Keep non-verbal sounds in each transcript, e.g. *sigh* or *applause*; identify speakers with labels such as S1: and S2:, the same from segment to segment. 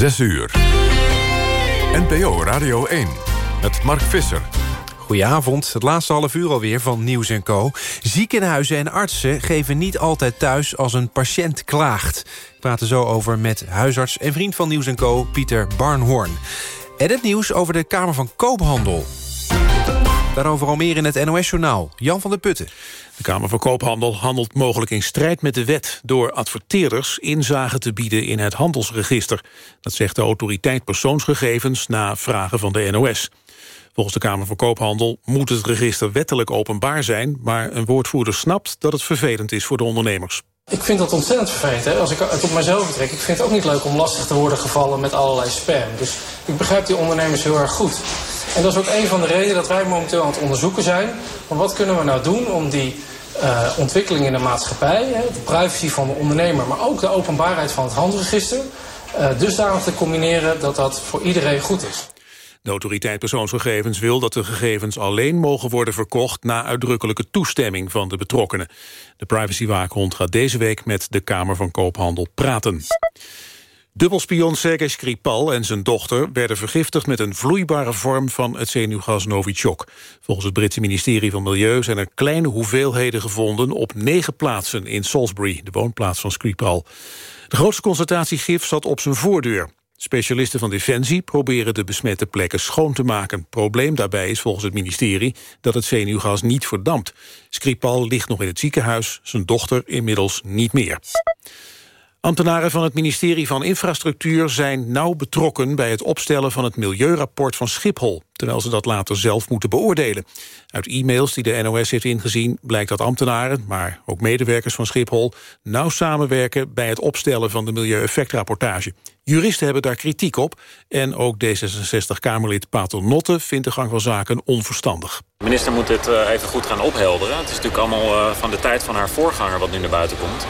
S1: 6 uur. NPO Radio 1 met Mark Visser.
S2: Goedenavond, het laatste half uur alweer van Nieuws Co. Ziekenhuizen en artsen geven niet altijd thuis als een patiënt klaagt. Ik praat er zo over met huisarts en vriend van Nieuws Co, Pieter Barnhoorn. En het nieuws over de Kamer van Koophandel. Daarover al meer in het NOS-journaal. Jan van der Putten.
S3: De Kamer van Koophandel handelt mogelijk in strijd met de wet... door adverteerders inzage te bieden in het handelsregister. Dat zegt de autoriteit persoonsgegevens na vragen van de NOS. Volgens de Kamer van Koophandel moet het register wettelijk openbaar zijn... maar een woordvoerder snapt dat het vervelend is voor de ondernemers.
S4: Ik vind dat ontzettend vervelend. Als ik het op mezelf betrek. Ik vind het ook niet leuk om lastig te worden gevallen met allerlei spam. Dus ik begrijp die ondernemers heel erg goed. En dat is ook een van de redenen dat wij momenteel aan het onderzoeken zijn. Van wat kunnen we nou doen om die uh, ontwikkeling in de maatschappij... Hè, de privacy van de ondernemer, maar ook de openbaarheid van het handelsregister... Uh, dusdanig te combineren dat dat voor iedereen goed is.
S3: De autoriteit persoonsgegevens wil dat de gegevens alleen mogen worden verkocht na uitdrukkelijke toestemming van de betrokkenen. De privacywaakhond gaat deze week met de Kamer van Koophandel praten. Dubbelspion Sergej Skripal en zijn dochter werden vergiftigd met een vloeibare vorm van het zenuwgas Novichok. Volgens het Britse ministerie van Milieu zijn er kleine hoeveelheden gevonden op negen plaatsen in Salisbury, de woonplaats van Skripal. De grootste concentratie zat op zijn voordeur. Specialisten van Defensie proberen de besmette plekken schoon te maken. Probleem daarbij is volgens het ministerie dat het zenuwgas niet verdampt. Skripal ligt nog in het ziekenhuis, zijn dochter inmiddels niet meer. Ambtenaren van het ministerie van Infrastructuur zijn nauw betrokken bij het opstellen van het milieurapport van Schiphol, terwijl ze dat later zelf moeten beoordelen. Uit e-mails die de NOS heeft ingezien blijkt dat ambtenaren, maar ook medewerkers van Schiphol, nauw samenwerken bij het opstellen van de milieueffectrapportage. Juristen hebben daar kritiek op en ook D66-Kamerlid Pater Notte vindt de gang van zaken onverstandig.
S5: De minister moet dit uh, even goed gaan ophelderen. Het is natuurlijk allemaal uh, van de tijd van haar voorganger wat nu naar buiten komt.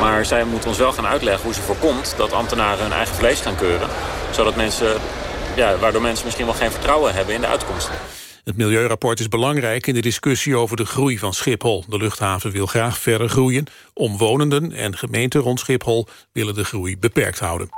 S5: Maar zij moet ons wel gaan uitleggen hoe ze voorkomt dat ambtenaren hun eigen vlees gaan keuren. Zodat mensen, ja, waardoor mensen misschien wel geen vertrouwen hebben in de uitkomsten.
S3: Het milieurapport is belangrijk in de discussie over de groei van Schiphol. De luchthaven wil graag verder groeien. Omwonenden en gemeenten rond Schiphol willen de groei beperkt houden.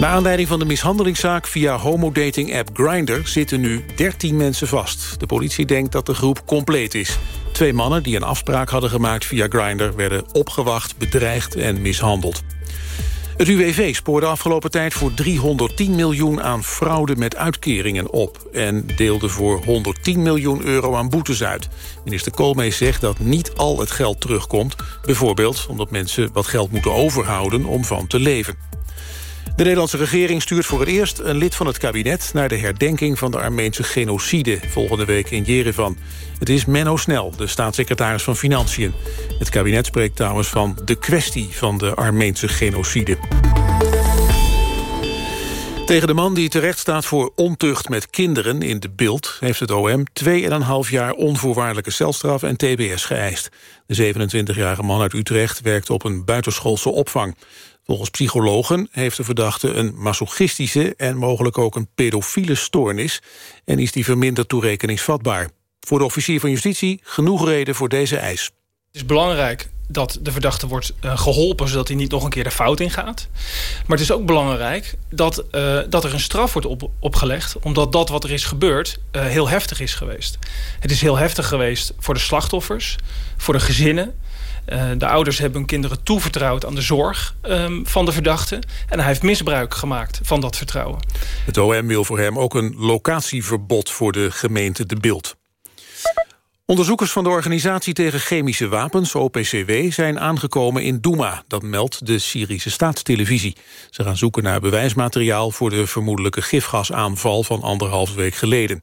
S3: Na aanleiding van de mishandelingszaak via homodating-app Grindr... zitten nu 13 mensen vast. De politie denkt dat de groep compleet is. Twee mannen die een afspraak hadden gemaakt via Grindr... werden opgewacht, bedreigd en mishandeld. Het UWV spoorde afgelopen tijd voor 310 miljoen aan fraude met uitkeringen op... en deelde voor 110 miljoen euro aan boetes uit. Minister Koolmees zegt dat niet al het geld terugkomt... bijvoorbeeld omdat mensen wat geld moeten overhouden om van te leven. De Nederlandse regering stuurt voor het eerst een lid van het kabinet... naar de herdenking van de Armeense genocide volgende week in Jerevan. Het is Menno Snel, de staatssecretaris van Financiën. Het kabinet spreekt trouwens van de kwestie van de Armeense genocide. Tegen de man die terecht staat voor ontucht met kinderen in de beeld... heeft het OM 2,5 jaar onvoorwaardelijke celstraf en tbs geëist. De 27-jarige man uit Utrecht werkt op een buitenschoolse opvang. Volgens psychologen heeft de verdachte een masochistische... en mogelijk ook een pedofiele stoornis... en is die verminderd toerekeningsvatbaar. Voor de officier van justitie genoeg reden voor deze eis.
S6: Het is belangrijk dat de verdachte wordt uh, geholpen... zodat hij niet nog een keer de fout ingaat. Maar het is ook belangrijk dat, uh, dat er een straf wordt op, opgelegd... omdat dat wat er is gebeurd uh, heel heftig is geweest. Het is heel heftig geweest voor de slachtoffers, voor de gezinnen... Uh, de ouders hebben hun kinderen toevertrouwd aan de zorg um, van de verdachte. En hij heeft misbruik gemaakt van dat vertrouwen.
S3: Het OM wil voor hem ook een locatieverbod voor de gemeente De Beeld. Onderzoekers van de Organisatie tegen Chemische Wapens, OPCW... zijn aangekomen in Douma, dat meldt de Syrische staatstelevisie. Ze gaan zoeken naar bewijsmateriaal voor de vermoedelijke gifgasaanval... van anderhalf week geleden.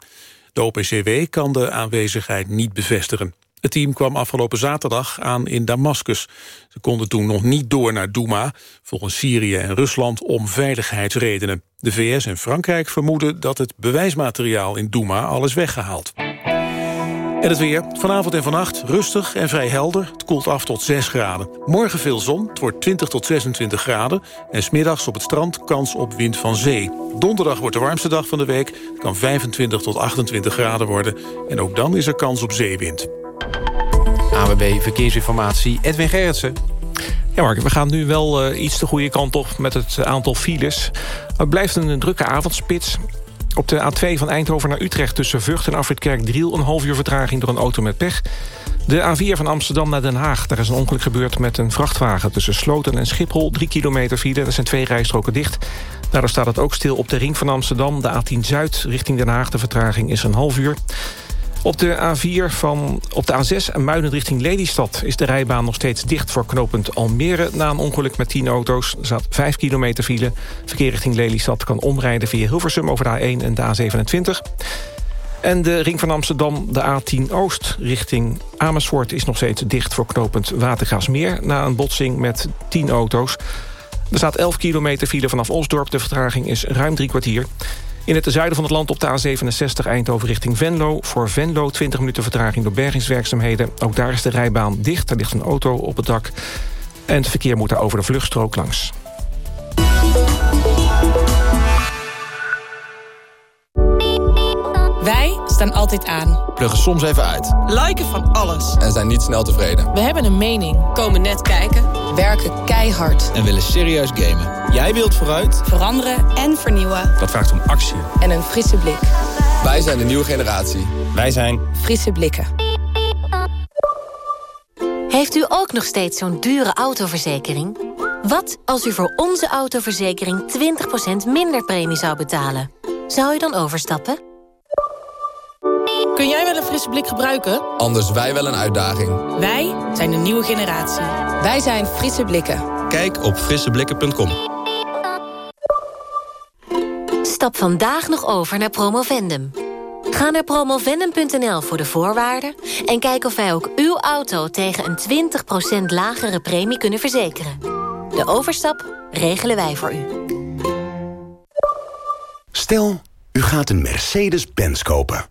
S3: De OPCW kan de aanwezigheid niet bevestigen. Het team kwam afgelopen zaterdag aan in Damascus. Ze konden toen nog niet door naar Douma, volgens Syrië en Rusland om veiligheidsredenen. De VS en Frankrijk vermoeden dat het bewijsmateriaal in Douma al is weggehaald. En het weer. Vanavond en vannacht rustig en vrij helder. Het koelt af tot 6 graden. Morgen veel zon. Het wordt 20 tot 26 graden. En smiddags op het strand kans op wind van zee. Donderdag wordt de warmste dag van de week. Het kan 25 tot 28 graden worden. En ook dan is er kans op zeewind.
S2: AWB Verkeersinformatie, Edwin Gerritsen.
S7: Ja, Mark, we gaan nu wel uh, iets de goede kant op met het aantal files. Het blijft een drukke avondspits. Op de A2 van Eindhoven naar Utrecht tussen Vught en Afritkerk-Driel... een half uur vertraging door een auto met pech. De A4 van Amsterdam naar Den Haag. Daar is een ongeluk gebeurd met een vrachtwagen tussen Sloten en Schiphol. Drie kilometer file, er zijn twee rijstroken dicht. Daardoor staat het ook stil op de ring van Amsterdam. De A10 Zuid richting Den Haag. De vertraging is een half uur. Op de A4 van op de A6 en Muiden richting Lelystad... is de rijbaan nog steeds dicht voor knooppunt Almere... na een ongeluk met 10 auto's. Er staat 5 kilometer file. Verkeer richting Lelystad kan omrijden via Hilversum... over de A1 en de A27. En de ring van Amsterdam, de A10 Oost, richting Amersfoort... is nog steeds dicht voor knooppunt Watergaasmeer... na een botsing met 10 auto's. Er staat 11 kilometer file vanaf Osdorp. De vertraging is ruim drie kwartier. In het zuiden van het land op de A67 Eindhoven richting Venlo. Voor Venlo 20 minuten vertraging door bergingswerkzaamheden. Ook daar is de rijbaan dicht. Er ligt een auto op het dak. En het verkeer moet daar over de vluchtstrook langs.
S8: Wij staan altijd aan.
S9: Pluggen soms even uit.
S8: Liken van alles.
S9: En zijn niet snel tevreden.
S8: We hebben een mening. Komen net kijken. Werken keihard.
S9: En willen serieus gamen. Jij wilt vooruit.
S8: Veranderen en vernieuwen.
S9: Dat vraagt om actie.
S8: En een frisse blik.
S9: Wij zijn de nieuwe generatie.
S7: Wij zijn...
S8: Frisse blikken.
S10: Heeft u ook nog steeds zo'n dure autoverzekering? Wat als u voor onze autoverzekering 20% minder premie zou betalen? Zou u dan overstappen?
S8: Kun jij wel een frisse blik gebruiken?
S9: Anders wij wel een uitdaging.
S8: Wij zijn de nieuwe generatie. Wij zijn Frisse Blikken.
S9: Kijk op frisseblikken.com.
S10: Stap vandaag nog over naar Promovendum. Ga naar promovendum.nl voor de voorwaarden... en kijk of wij ook uw auto tegen een 20% lagere premie kunnen verzekeren. De overstap regelen wij voor u.
S11: Stel, u gaat een Mercedes-Benz kopen.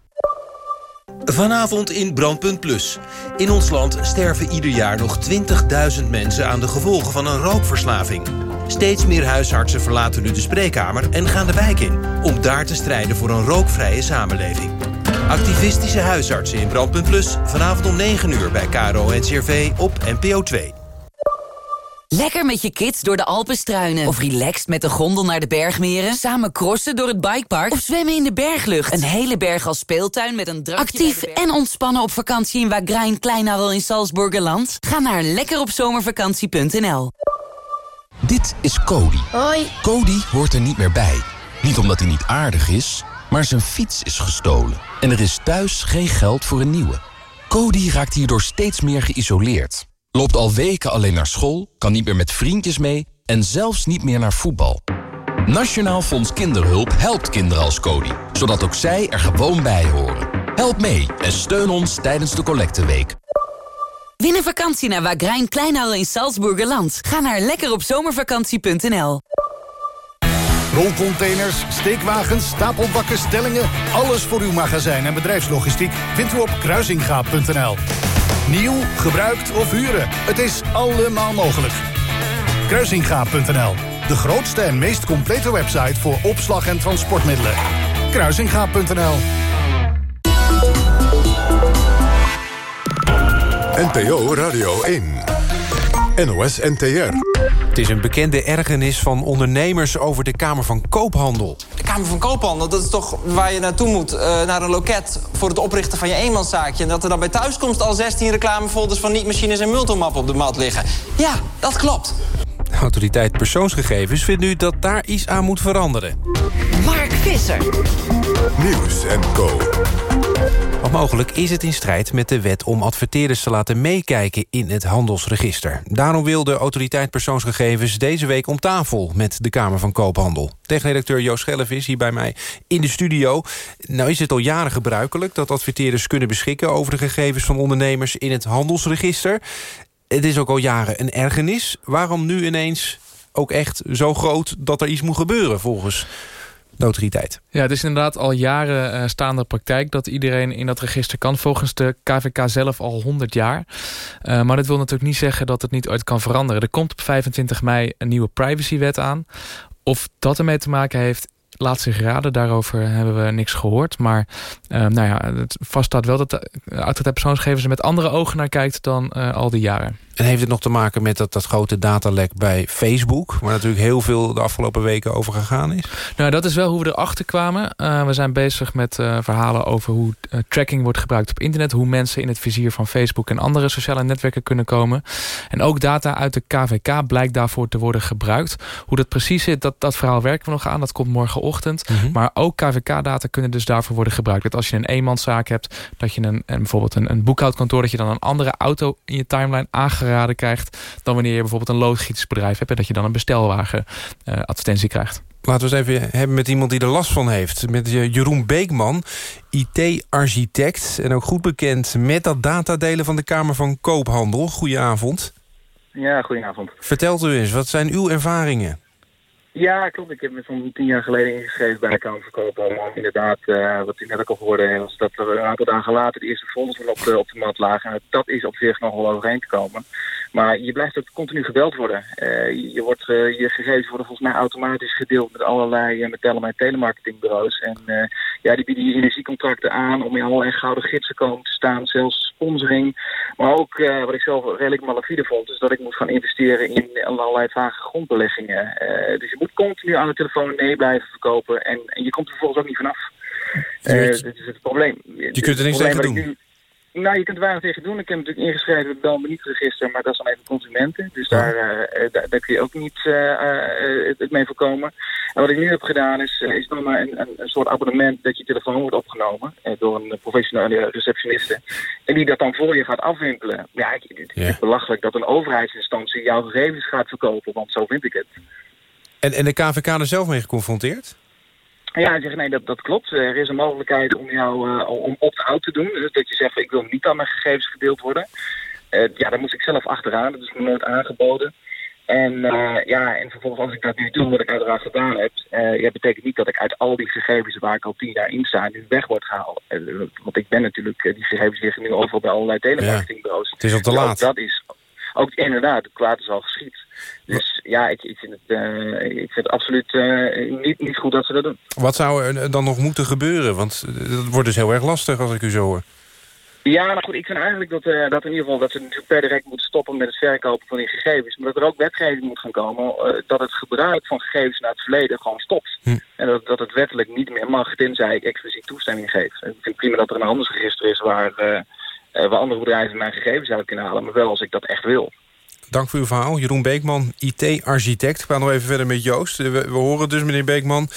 S12: Vanavond in Brandpunt Plus. In ons land sterven ieder jaar nog 20.000 mensen aan de gevolgen van een rookverslaving. Steeds meer huisartsen verlaten nu de spreekkamer en gaan de wijk in... om daar te strijden voor een rookvrije samenleving. Activistische huisartsen in Brandpunt Plus. Vanavond om 9 uur bij KRO en CRV op NPO 2.
S13: Lekker met je kids door de Alpen struinen. Of relaxed met de gondel naar de bergmeren. Samen crossen door het bikepark. Of zwemmen in de berglucht. Een hele berg als speeltuin met een drankje Actief en ontspannen op vakantie in Wagrain Kleinarel in Salzburgerland? Ga naar lekkeropzomervakantie.nl
S14: Dit is Cody.
S15: Hoi.
S14: Cody hoort er niet meer bij. Niet omdat hij niet aardig is, maar zijn fiets is gestolen. En er is thuis geen geld voor een nieuwe. Cody raakt hierdoor steeds meer geïsoleerd. Loopt al weken alleen naar school, kan niet meer met vriendjes mee... en zelfs niet meer naar voetbal. Nationaal Fonds Kinderhulp helpt kinderen als Cody... zodat ook zij er gewoon bij horen. Help mee en steun ons tijdens de collecteweek.
S13: Win een vakantie naar Wagrain Kleinhal in Salzburgerland. Ga naar lekkeropzomervakantie.nl
S16: Rolcontainers, steekwagens, stapelbakken, stellingen... alles voor uw magazijn en bedrijfslogistiek vindt u op kruisingaap.nl. Nieuw, gebruikt of huren. Het is allemaal mogelijk. Kruisingaap.nl. De grootste en meest complete website voor opslag en transportmiddelen. Kruisingaap.nl.
S1: NPO Radio 1. NOS NTR.
S2: Het is een bekende ergernis van ondernemers over de Kamer van Koophandel.
S17: De Kamer van Koophandel, dat is toch waar je naartoe moet... Uh, naar een loket voor het oprichten van je eenmanszaakje... en dat er dan bij thuiskomst al 16 reclamefolders... van niet-machines en multimap op de mat liggen. Ja, dat klopt.
S2: De autoriteit persoonsgegevens vindt nu dat daar iets aan moet veranderen.
S13: Visser.
S1: Nieuws en Co.
S2: Want mogelijk is het in strijd met de wet om adverteerders te laten meekijken in het handelsregister. Daarom wil de autoriteit persoonsgegevens deze week om tafel met de Kamer van Koophandel. Techredacteur Joost Schelf is hier bij mij in de studio. Nou is het al jaren gebruikelijk dat adverteerders kunnen beschikken over de gegevens van ondernemers in het handelsregister. Het is ook al jaren een ergernis. Waarom nu ineens ook echt zo groot dat er iets moet gebeuren volgens autoriteit.
S15: Ja, het is inderdaad al jaren uh, staande praktijk... dat iedereen in dat register kan. Volgens de KVK zelf al 100 jaar. Uh, maar dat wil natuurlijk niet zeggen dat het niet ooit kan veranderen. Er komt op 25 mei een nieuwe privacywet aan. Of dat ermee te maken heeft, laat zich raden. Daarover hebben we niks gehoord. Maar uh, nou ja, het vaststaat wel dat de autoriteit persoonsgegevens er met andere ogen naar kijkt dan al die jaren.
S2: En heeft het nog te maken met dat, dat grote datalek bij Facebook... waar natuurlijk heel veel de afgelopen weken over gegaan is?
S15: Nou, dat is wel hoe we erachter kwamen. Uh, we zijn bezig met uh, verhalen over hoe uh, tracking wordt gebruikt op internet... hoe mensen in het vizier van Facebook en andere sociale netwerken kunnen komen. En ook data uit de KVK blijkt daarvoor te worden gebruikt. Hoe dat precies zit, dat, dat verhaal werken we nog aan. Dat komt morgenochtend. Mm -hmm. Maar ook KVK-data kunnen dus daarvoor worden gebruikt. Dat als je een eenmanszaak hebt, dat je een, een bijvoorbeeld een, een boekhoudkantoor... dat je dan een andere auto in je timeline aangeraden krijgt... dan wanneer je bijvoorbeeld een loodgietersbedrijf hebt... en dat je dan een bestelwagen uh, advertentie krijgt.
S2: Laten we eens even hebben met iemand die er last van heeft. Met Jeroen Beekman, IT-architect... en ook goed bekend met dat datadelen van de Kamer van Koophandel. Goedenavond.
S18: Ja, goedenavond.
S2: Vertelt u eens, wat zijn uw ervaringen?
S18: Ja, klopt. Ik heb me zo'n tien jaar geleden ingeschreven bij de Kamer van Koophandel. Inderdaad, uh, wat u net ook al hoorde, was dat er een aantal dagen later de eerste folders op de, op de mat lagen. En dat is op zich nog wel overheen te komen. Maar je blijft ook continu gebeld worden. Uh, je, wordt, uh, je gegevens worden volgens mij automatisch gedeeld met allerlei met tele en telemarketingbureaus. En ja, die bieden je energiecontracten aan om in allerlei gouden gidsen komen te staan. Zelfs sponsoring. Maar ook, wat ik zelf redelijk malafide vond, is dat ik moet gaan investeren in allerlei vage grondbeleggingen. dus je moet continu aan de telefoon nee blijven verkopen. En, en je komt er vervolgens ook niet vanaf. Uh, dit is het probleem.
S2: Je kunt er niks tegen doen.
S18: Nou, je kunt er weinig tegen doen. Ik heb natuurlijk ingeschreven het Bel niet register, maar dat is dan even consumenten. Dus ja. daar, uh, daar, daar, kun je ook niet uh, het mee voorkomen. En wat ik nu heb gedaan is, is nog maar een, een, soort abonnement dat je telefoon wordt opgenomen door een professionele receptioniste. En die dat dan voor je gaat afwimpelen. Ja, het is ja. belachelijk dat een overheidsinstantie jouw gegevens gaat verkopen, want zo vind ik het.
S2: En, en de KVK er zelf mee geconfronteerd?
S18: Ja, hij zegt nee, dat, dat klopt. Er is een mogelijkheid om jou uh, om opt-out te doen. Dus dat je zegt, ik wil niet aan mijn gegevens gedeeld worden. Uh, ja, daar moest ik zelf achteraan. Dat is me nooit aangeboden. En uh, ja, en vervolgens als ik dat nu doe, wat ik uiteraard gedaan heb... ja, betekent niet dat ik uit al die gegevens waar ik al tien jaar in sta... nu weg word gehaald. want ik ben natuurlijk, die gegevens liggen nu overal bij allerlei telemarketingbureaus.
S2: Ja, het is al te laat.
S18: dat is ook inderdaad, het kwaad is al geschied. Dus ja, ik, ik, vind, het, uh, ik vind het absoluut uh, niet, niet goed dat ze dat doen.
S2: Wat zou er dan nog moeten gebeuren? Want dat wordt dus heel erg lastig als ik u zo hoor.
S18: Ja, nou goed, ik vind eigenlijk dat, uh, dat in ieder geval dat ze natuurlijk per direct moeten stoppen met het verkopen van die gegevens. Maar dat er ook wetgeving moet gaan komen dat het gebruik van gegevens naar het verleden gewoon stopt. Hm. En dat, dat het wettelijk niet meer mag, tenzij ik expliciet toestemming geef. Ik vind prima dat er een handelsregister is waar, waar andere bedrijven mijn gegevens uit kunnen halen. Maar wel als ik dat echt wil.
S2: Dank voor uw verhaal. Jeroen Beekman, IT-architect. Ik ga nog even verder met Joost. We, we horen dus, meneer Beekman...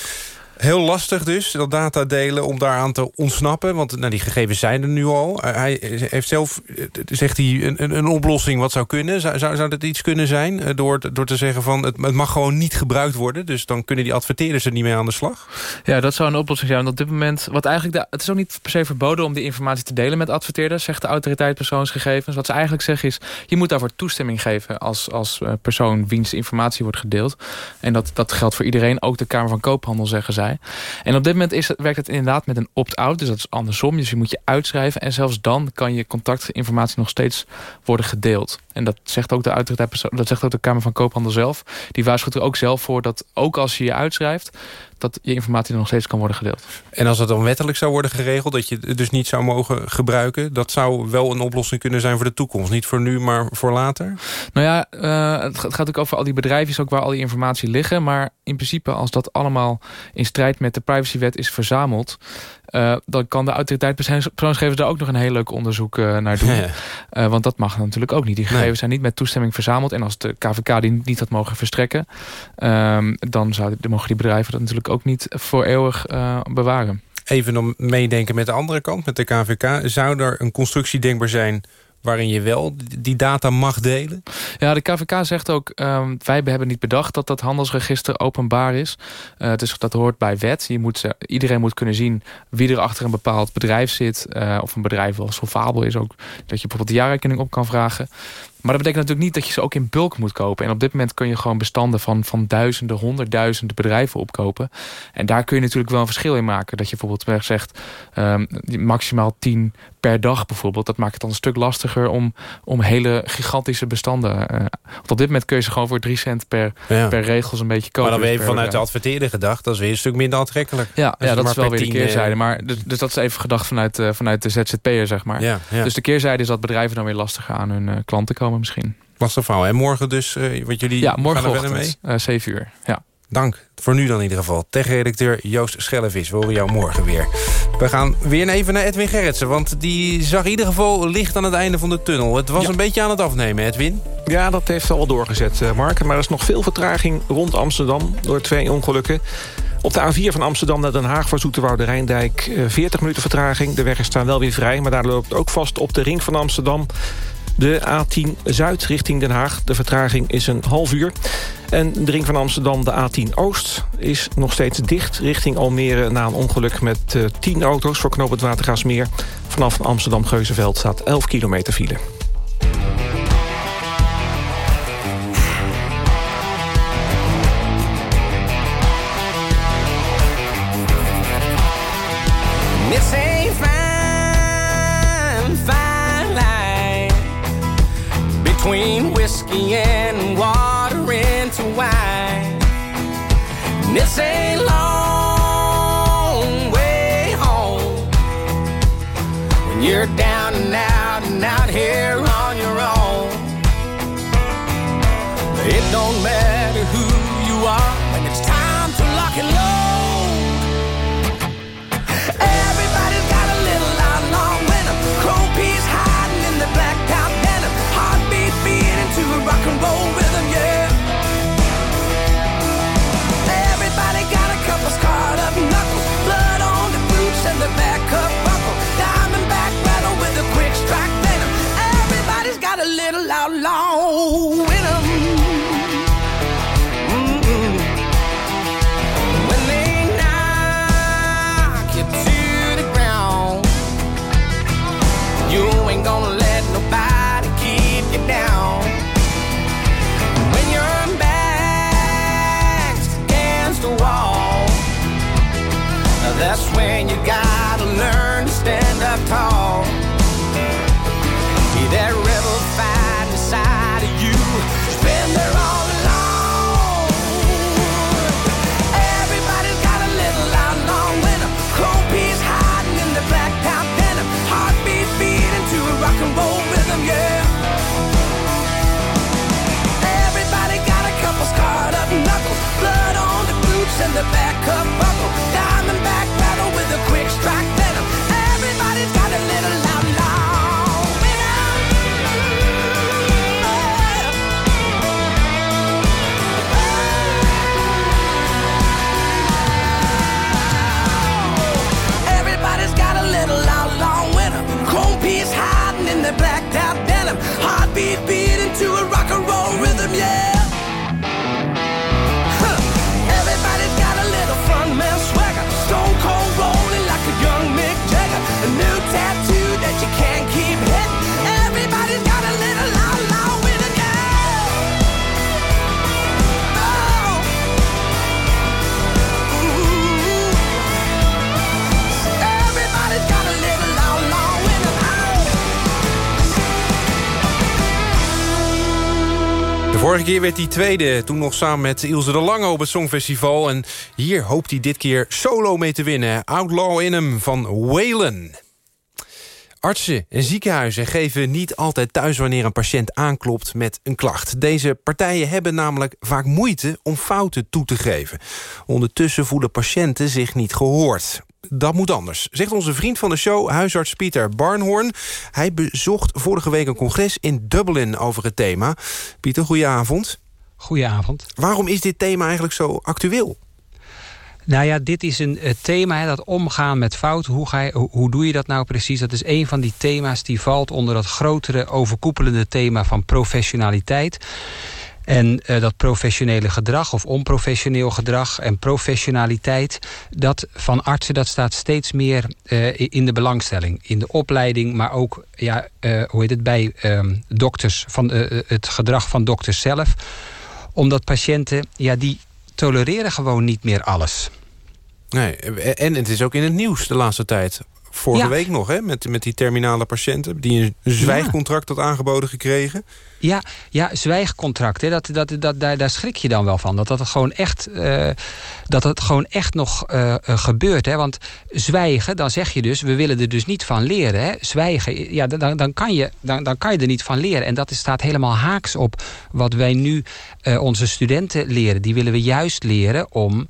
S2: Heel lastig dus, dat data delen, om daaraan te ontsnappen. Want nou, die gegevens zijn er nu al. hij heeft zelf, zegt hij, een, een oplossing wat zou kunnen. Zou, zou, dat iets kunnen zijn? Door, door te zeggen van, het, mag gewoon niet gebruikt worden. Dus dan kunnen die adverteerders er niet mee aan de slag?
S15: Ja, dat zou een oplossing zijn. Want op dit moment, wat eigenlijk het is ook niet per se verboden... om die informatie te delen met adverteerders, zegt de autoriteit persoonsgegevens. Wat ze eigenlijk zeggen is, je moet daarvoor toestemming geven... als, als persoon wiens informatie wordt gedeeld. En dat, dat geldt voor iedereen, ook de Kamer van Koophandel, zeggen zij. En op dit moment is werkt het inderdaad met een opt-out. Dus dat is andersom. Dus je moet je uitschrijven. En zelfs dan kan je contactinformatie nog steeds worden gedeeld. En dat zegt ook de dat zegt ook de Kamer van Koophandel zelf. Die waarschuwt er ook zelf voor dat ook als je je uitschrijft dat je informatie er nog steeds kan worden gedeeld.
S2: En als het dan wettelijk zou worden geregeld... dat je het dus niet zou mogen gebruiken... dat zou wel een oplossing kunnen zijn voor de toekomst. Niet voor nu, maar voor later?
S15: Nou ja, uh, het gaat ook over al die bedrijven... ook waar al die informatie liggen. Maar in principe, als dat allemaal in strijd met de privacywet is verzameld... Uh, dan kan de autoriteit persoonsgegevens daar ook nog een heel leuk onderzoek uh, naar doen. *laughs* Ja. Uh, want dat mag natuurlijk ook niet. Die gegevens nee. zijn niet met toestemming verzameld. En als de KVK die niet had mogen verstrekken... Um, dan zou, dan mogen die bedrijven dat natuurlijk ook niet voor eeuwig bewaren.
S2: Even om meedenken met de andere kant, met de KVK. Zou er een constructie denkbaar zijn waarin je wel die data mag delen?
S15: Ja, de KVK zegt ook, um, wij hebben niet bedacht dat dat handelsregister openbaar is. Uh, dus dat hoort bij wet. Je moet, iedereen moet kunnen zien wie er achter een bepaald bedrijf zit. Uh, of een bedrijf wel solvabel is ook. Dat je bijvoorbeeld de jaarrekening op kan vragen. Maar dat betekent natuurlijk niet dat je ze ook in bulk moet kopen. En op dit moment kun je gewoon bestanden van, van duizenden, honderdduizenden bedrijven opkopen. En daar kun je natuurlijk wel een verschil in maken. Dat je bijvoorbeeld zegt, um, maximaal tien per dag bijvoorbeeld. Dat maakt het dan een stuk lastiger om, om hele gigantische bestanden... Uh, op dit moment kun je ze gewoon voor drie cent per, per regels een beetje kopen.
S2: Maar dan
S15: weer
S2: even vanuit de adverteerde gedacht... dat is weer een stuk minder aantrekkelijk.
S15: Ja, ja dat is wel weer de keerzijde. Maar, dus, dus, dat is even gedacht vanuit, uh, vanuit de ZZP'er, zeg maar.
S2: Ja, ja.
S15: Dus de keerzijde is dat bedrijven dan weer lastiger aan hun uh, klanten komen misschien.
S2: Lastig verhaal. En morgen dus, wat jullie
S15: ja, morgen
S2: gaan er mee?
S15: 7 uur, ja.
S2: Dank. Voor nu dan in ieder geval. Tech-redacteur Joost Schellevis. We horen jou morgen weer. We gaan weer even naar Edwin Gerritsen. Want die zag in ieder geval licht aan het einde van de tunnel. Het was
S7: Ja.
S2: een beetje aan het afnemen, Edwin.
S7: Ja, dat heeft al doorgezet, eh, Mark. Maar er is nog veel vertraging rond Amsterdam door twee ongelukken. Op de A4 van Amsterdam naar Den Haag voor Zoeterwoude Rijndijk... eh, 40 minuten vertraging. De weg is staan wel weer vrij, maar daar loopt ook vast op de ring van Amsterdam... De A10 Zuid richting Den Haag. De vertraging is een half uur. En de ring van Amsterdam, de A10 Oost, is nog steeds dicht... richting Almere na een ongeluk met eh 10 auto's voor knoop het Watergaasmeer. Vanaf Amsterdam-Geuzenveld staat 11 kilometer file.
S19: And it's a long way home. When you're down
S2: vorige keer werd hij tweede, toen nog samen met Ilse de Lange op het Songfestival. En hier hoopt hij dit keer solo mee te winnen. Outlaw in hem van Waylon. Artsen en ziekenhuizen geven niet altijd thuis wanneer een patiënt aanklopt met een klacht. Deze partijen hebben namelijk vaak moeite om fouten toe te geven. Ondertussen voelen patiënten zich niet gehoord. Dat moet anders, zegt onze vriend van de show, huisarts Pieter Barnhoorn. Hij bezocht vorige week een congres in Dublin over het thema. Pieter, goedenavond.
S20: Goedenavond.
S2: Waarom is dit thema eigenlijk zo actueel?
S20: Nou ja, dit is een eh, thema, hè, dat omgaan met fouten. Hoe, ga je, hoe doe je dat nou precies? Dat is een van die thema's die valt onder dat grotere overkoepelende thema van professionaliteit. En uh, dat professionele gedrag of onprofessioneel gedrag en professionaliteit... dat van artsen dat staat steeds meer uh, in de belangstelling. In de opleiding, maar ook ja, uh, hoe heet het, bij ehm, dokters, van, het gedrag van dokters zelf. Omdat patiënten, ja, die tolereren gewoon niet meer alles.
S2: Nee, en het is ook in het nieuws de laatste tijd. Vorige
S20: Ja.
S2: week nog, hè, met, met die terminale patiënten... die een zwijgcontract had aangeboden gekregen.
S20: Ja, ja zwijgcontract, hè, dat, dat, dat, daar, daar schrik je dan wel van. Dat dat het gewoon echt, eh, dat het gewoon echt nog eh, eh, gebeurt. Hè? Want zwijgen, dan zeg je dus, we willen er dus niet van leren. Hè? Zwijgen, ja, dan, dan, kan je, dan, dan kan je er niet van leren. En dat is, staat helemaal haaks op wat wij nu onze studenten leren. Die willen we juist leren om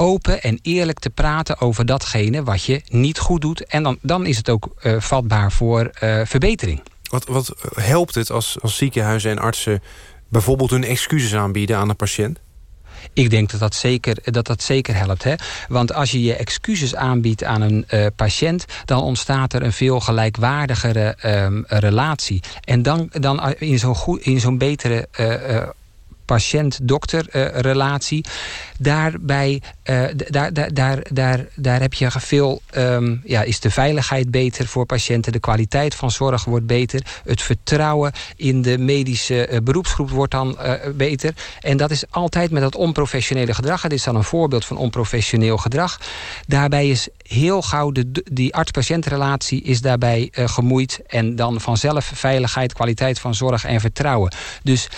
S20: open en eerlijk te praten over datgene wat je niet goed doet. En dan, dan is het ook eh, vatbaar voor eh, verbetering.
S2: Wat, wat helpt het als, als ziekenhuizen en artsen... bijvoorbeeld hun excuses aanbieden aan een patiënt?
S20: Ik denk dat dat zeker, dat dat zeker helpt. Hè? Want als je je excuses aanbiedt aan een eh, patiënt... dan ontstaat er een veel gelijkwaardigere ehm, relatie. En dan, dan in zo'n zo'n betere... eh, patiënt-dokter-relatie. Daarbij, eh, daar, daar, daar, daar, daar heb je veel, ehm, ja, is de veiligheid beter voor patiënten. De kwaliteit van zorg wordt beter. Het vertrouwen in de medische eh, beroepsgroep wordt dan eh, beter. En dat is altijd met dat onprofessionele gedrag. Het is dan een voorbeeld van onprofessioneel gedrag. Daarbij is heel gauw de, die arts-patiëntrelatie is daarbij eh, gemoeid. En dan vanzelf veiligheid, kwaliteit van zorg en vertrouwen. Dus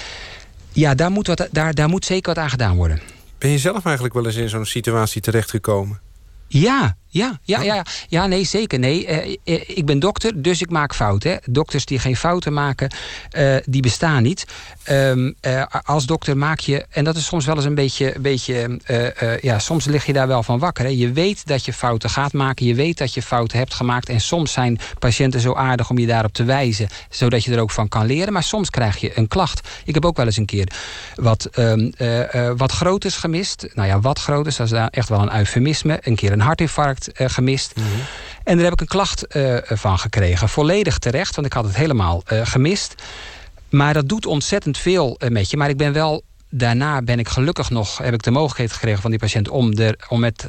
S20: ja, daar moet, wat, daar, daar moet zeker wat aan gedaan worden.
S2: Ben je zelf eigenlijk wel eens in zo'n situatie terechtgekomen?
S20: Ja, ja, ja, ja, ja. nee, zeker. Nee, Eh, eh, ik ben dokter, dus ik maak fouten. Dokters die geen fouten maken, eh, die bestaan niet. Ehm, eh, als dokter maak je, en dat is soms wel eens een beetje, beetje eh, eh, ja, soms lig je daar wel van wakker. Hè. Je weet dat je fouten gaat maken, je weet dat je fouten hebt gemaakt. En soms zijn patiënten zo aardig om je daarop te wijzen, zodat je er ook van kan leren. Maar soms krijg je een klacht. Ik heb ook wel eens een keer wat, eh, wat groters gemist. Nou ja, wat groters, dat is daar echt wel een eufemisme. Een keer een hartinfarct eh, gemist. En daar heb ik een klacht eh, van gekregen. Volledig terecht, want ik had het helemaal eh, gemist. Maar dat doet ontzettend veel met je. Maar ik ben wel daarna ben ik gelukkig nog, heb ik de mogelijkheid gekregen van die patiënt om, de, om met,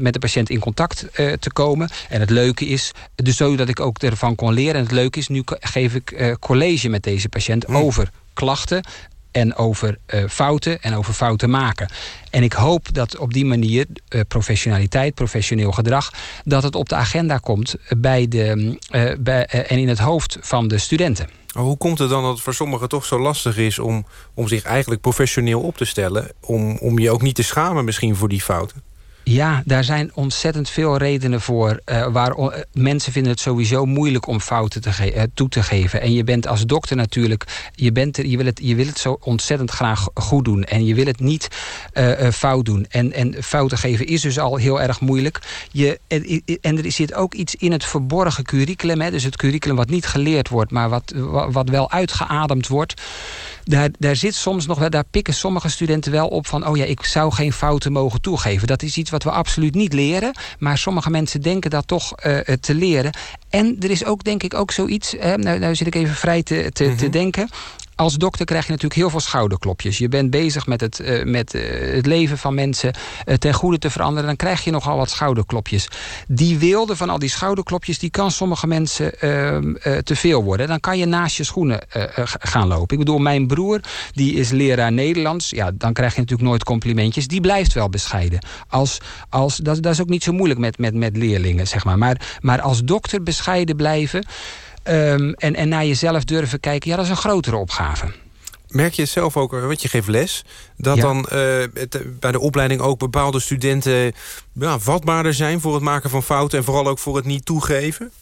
S20: met de patiënt in contact te komen. En het leuke is, dus zodat ik ook ervan kon leren. En het leuke is, nu geef ik college met deze patiënt over klachten en over eh, fouten en over fouten maken. En ik hoop dat op die manier eh, professionaliteit, professioneel gedrag... dat het op de agenda komt bij de, eh, bij, en in het hoofd van de studenten.
S2: Hoe komt het dan dat het voor sommigen toch zo lastig is... om, om zich eigenlijk professioneel op te stellen... Om, om je ook niet te schamen misschien voor die fouten?
S20: Ja, daar zijn ontzettend veel redenen voor. eh, waar mensen vinden het sowieso moeilijk om fouten te eh, toe te geven. En je bent als dokter natuurlijk, je, bent je, wil, het, je wil het zo ontzettend graag goed doen. En je wil het niet eh, fout doen. En, en fouten geven is dus al heel erg moeilijk. Je, en, en er zit ook iets in het verborgen curriculum. Hè, dus het curriculum wat niet geleerd wordt, maar wat, wa- wat wel uitgeademd wordt. Daar, daar zit soms nog wel, daar pikken sommige studenten wel op van, oh ja, ik zou geen fouten mogen toegeven. Dat is iets wat we absoluut niet leren, maar sommige mensen denken dat toch eh, eh, te leren. En er is ook, denk ik, ook zoiets, eh, nou, nou zit ik even vrij te, te, te denken. Als dokter krijg je natuurlijk heel veel schouderklopjes. Je bent bezig met het, eh, met, eh, het leven van mensen eh, ten goede te veranderen. Dan krijg je nogal wat schouderklopjes. Die wilde van al die schouderklopjes... die kan sommige mensen ehm, eh, te veel worden. Dan kan je naast je schoenen gaan lopen. Ik bedoel, mijn broer die is leraar Nederlands. Ja, dan krijg je natuurlijk nooit complimentjes. Die blijft wel bescheiden. Als, als, dat, dat is ook niet zo moeilijk met, met, met leerlingen, zeg maar. maar. Maar als dokter bescheiden blijven... ehm, en, en naar jezelf durven kijken... ja, dat is een grotere opgave.
S2: Merk je het zelf ook, want je geeft les... dat
S20: Ja.
S2: dan eh, het, eh, bij de opleiding ook bepaalde studenten... Ja, vatbaarder zijn voor het maken van fouten... en vooral ook voor het niet toegeven?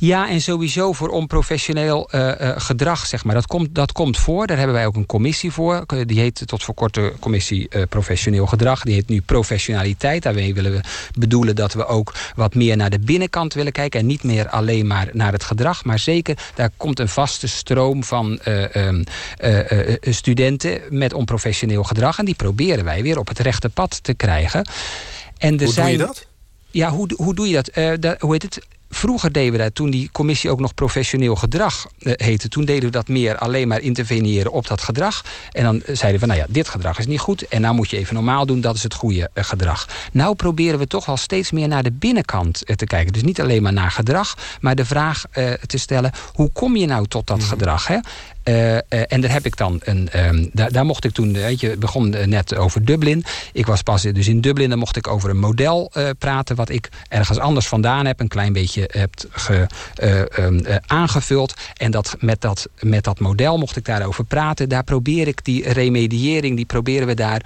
S20: Ja, en sowieso voor onprofessioneel eh, eh, gedrag, zeg maar. Dat komt, dat komt voor. Daar hebben wij ook een commissie voor. Die heet tot voor kort de commissie eh, professioneel gedrag. Die heet nu professionaliteit. Daarmee willen we bedoelen dat we ook wat meer naar de binnenkant willen kijken. En niet meer alleen maar naar het gedrag. Maar zeker, daar komt een vaste stroom van eh, ehm, eh, eh, studenten met onprofessioneel gedrag. En die proberen wij weer op het rechte pad te krijgen. En er
S2: Hoe doe je dat?
S20: Ja, hoe, hoe doe je dat? Dat hoe heet het? Vroeger deden we dat, toen die commissie ook nog professioneel gedrag uh, heette... toen deden we dat meer alleen maar interveneren op dat gedrag. En dan zeiden we, nou ja, dit gedrag is niet goed... en nou moet je even normaal doen, dat is het goede uh, gedrag. Nou proberen we toch wel steeds meer naar de binnenkant te kijken. Dus niet alleen maar naar gedrag, maar de vraag te stellen... hoe kom je nou tot dat gedrag? Hè? Uh, uh, en daar heb ik dan een. Um, daar, mocht ik toen. Weet je, begon net over Dublin. Ik was pas dus in Dublin. Dan mocht ik over een model praten. wat ik ergens anders vandaan heb. Een klein beetje heb ge, um, aangevuld. En dat, met, dat, met dat model mocht ik daarover praten. Daar probeer ik die remediëring. die proberen we daar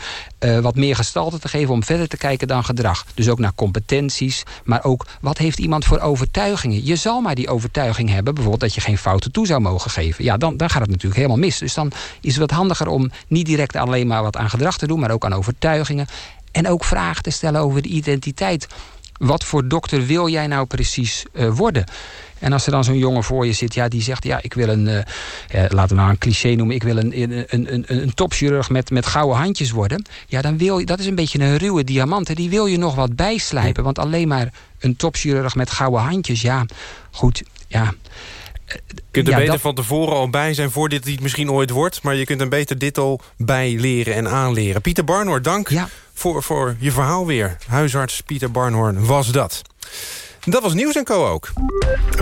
S20: wat meer gestalte te geven. om verder te kijken dan gedrag. Dus ook naar competenties. Maar ook wat heeft iemand voor overtuigingen. Je zal maar die overtuiging hebben. bijvoorbeeld dat je geen fouten toe zou mogen geven. Ja, dan, dan gaat het natuurlijk helemaal mis. Dus dan is het wat handiger om niet direct alleen maar wat aan gedrag te doen... maar ook aan overtuigingen. En ook vragen te stellen over de identiteit. Wat voor dokter wil jij nou precies uh, worden? En als er dan zo'n jongen voor je zit, ja, die zegt... ja, ik wil een, uh, ja, laten we nou een cliché noemen... ik wil een, een, een, een, een topchirurg met, met gouden handjes worden... ja, dan wil je, dat is een beetje een ruwe diamant. En die wil je nog wat bijslijpen. Want alleen maar een topchirurg met gouden handjes... ja, goed, ja...
S2: Je kunt er ja, beter dat... van tevoren al bij zijn voordat dit misschien ooit wordt... maar je kunt er beter dit al bij leren en aanleren. Pieter Barnhoorn, dank ja. voor, voor je verhaal weer. Huisarts Pieter Barnhoorn was dat. Dat was Nieuws en Co ook.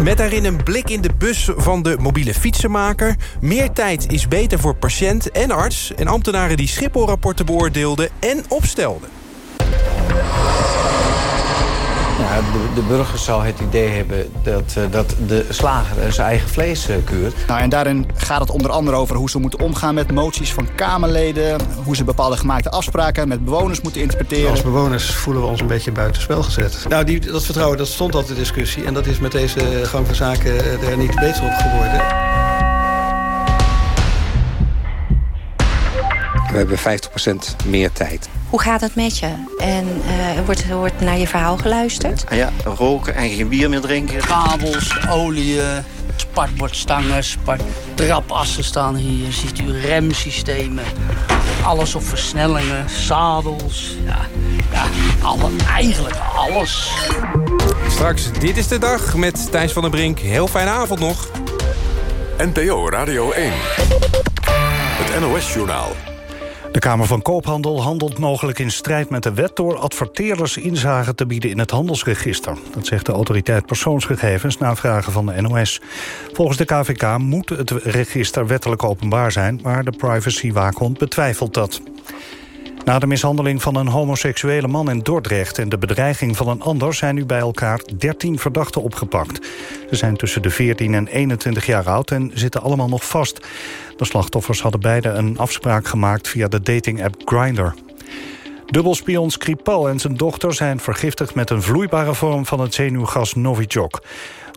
S2: Met daarin een blik in de bus van de mobiele fietsenmaker. Meer tijd is beter voor patiënt en arts... en ambtenaren die Schiphol-rapporten beoordeelden en opstelden.
S21: Ja, de, de, burger zal het idee hebben dat, uh, dat de slager zijn eigen vlees uh, keurt.
S22: Nou, en daarin gaat het onder andere over hoe ze moeten omgaan met moties van Kamerleden. Hoe ze bepaalde gemaakte afspraken met bewoners moeten interpreteren.
S23: Als bewoners voelen we ons een beetje buitenspel gezet. Nou, die, dat vertrouwen dat stond al de discussie. En dat is met deze gang van zaken er niet beter op geworden.
S24: Hebben 50% meer tijd.
S25: Hoe gaat het met je? En uh, wordt, wordt naar je verhaal geluisterd?
S21: Ja, roken en geen bier meer drinken.
S26: Kabels, olie, spartbordstangen, spart... trapassen staan hier. Ziet u remsystemen. Alles op versnellingen, zadels. Ja, ja alle, eigenlijk alles.
S2: Straks, dit is de dag met Thijs van den Brink. Heel fijne avond nog.
S1: NPO Radio 1. Het NOS-journaal.
S16: De Kamer van Koophandel handelt mogelijk in strijd met de wet... door adverteerders inzage te bieden in het handelsregister. Dat zegt de autoriteit persoonsgegevens na vragen van de NOS. Volgens de KVK moet het register wettelijk openbaar zijn... maar de privacywaakhond betwijfelt dat. Na de mishandeling van een homoseksuele man in Dordrecht... en de bedreiging van een ander zijn nu bij elkaar 13 verdachten opgepakt. Ze zijn tussen de 14 en 21 jaar oud en zitten allemaal nog vast. De slachtoffers hadden beide een afspraak gemaakt via de dating-app Grindr. Dubbelspion Skripal en zijn dochter zijn vergiftigd... met een vloeibare vorm van het zenuwgas Novichok.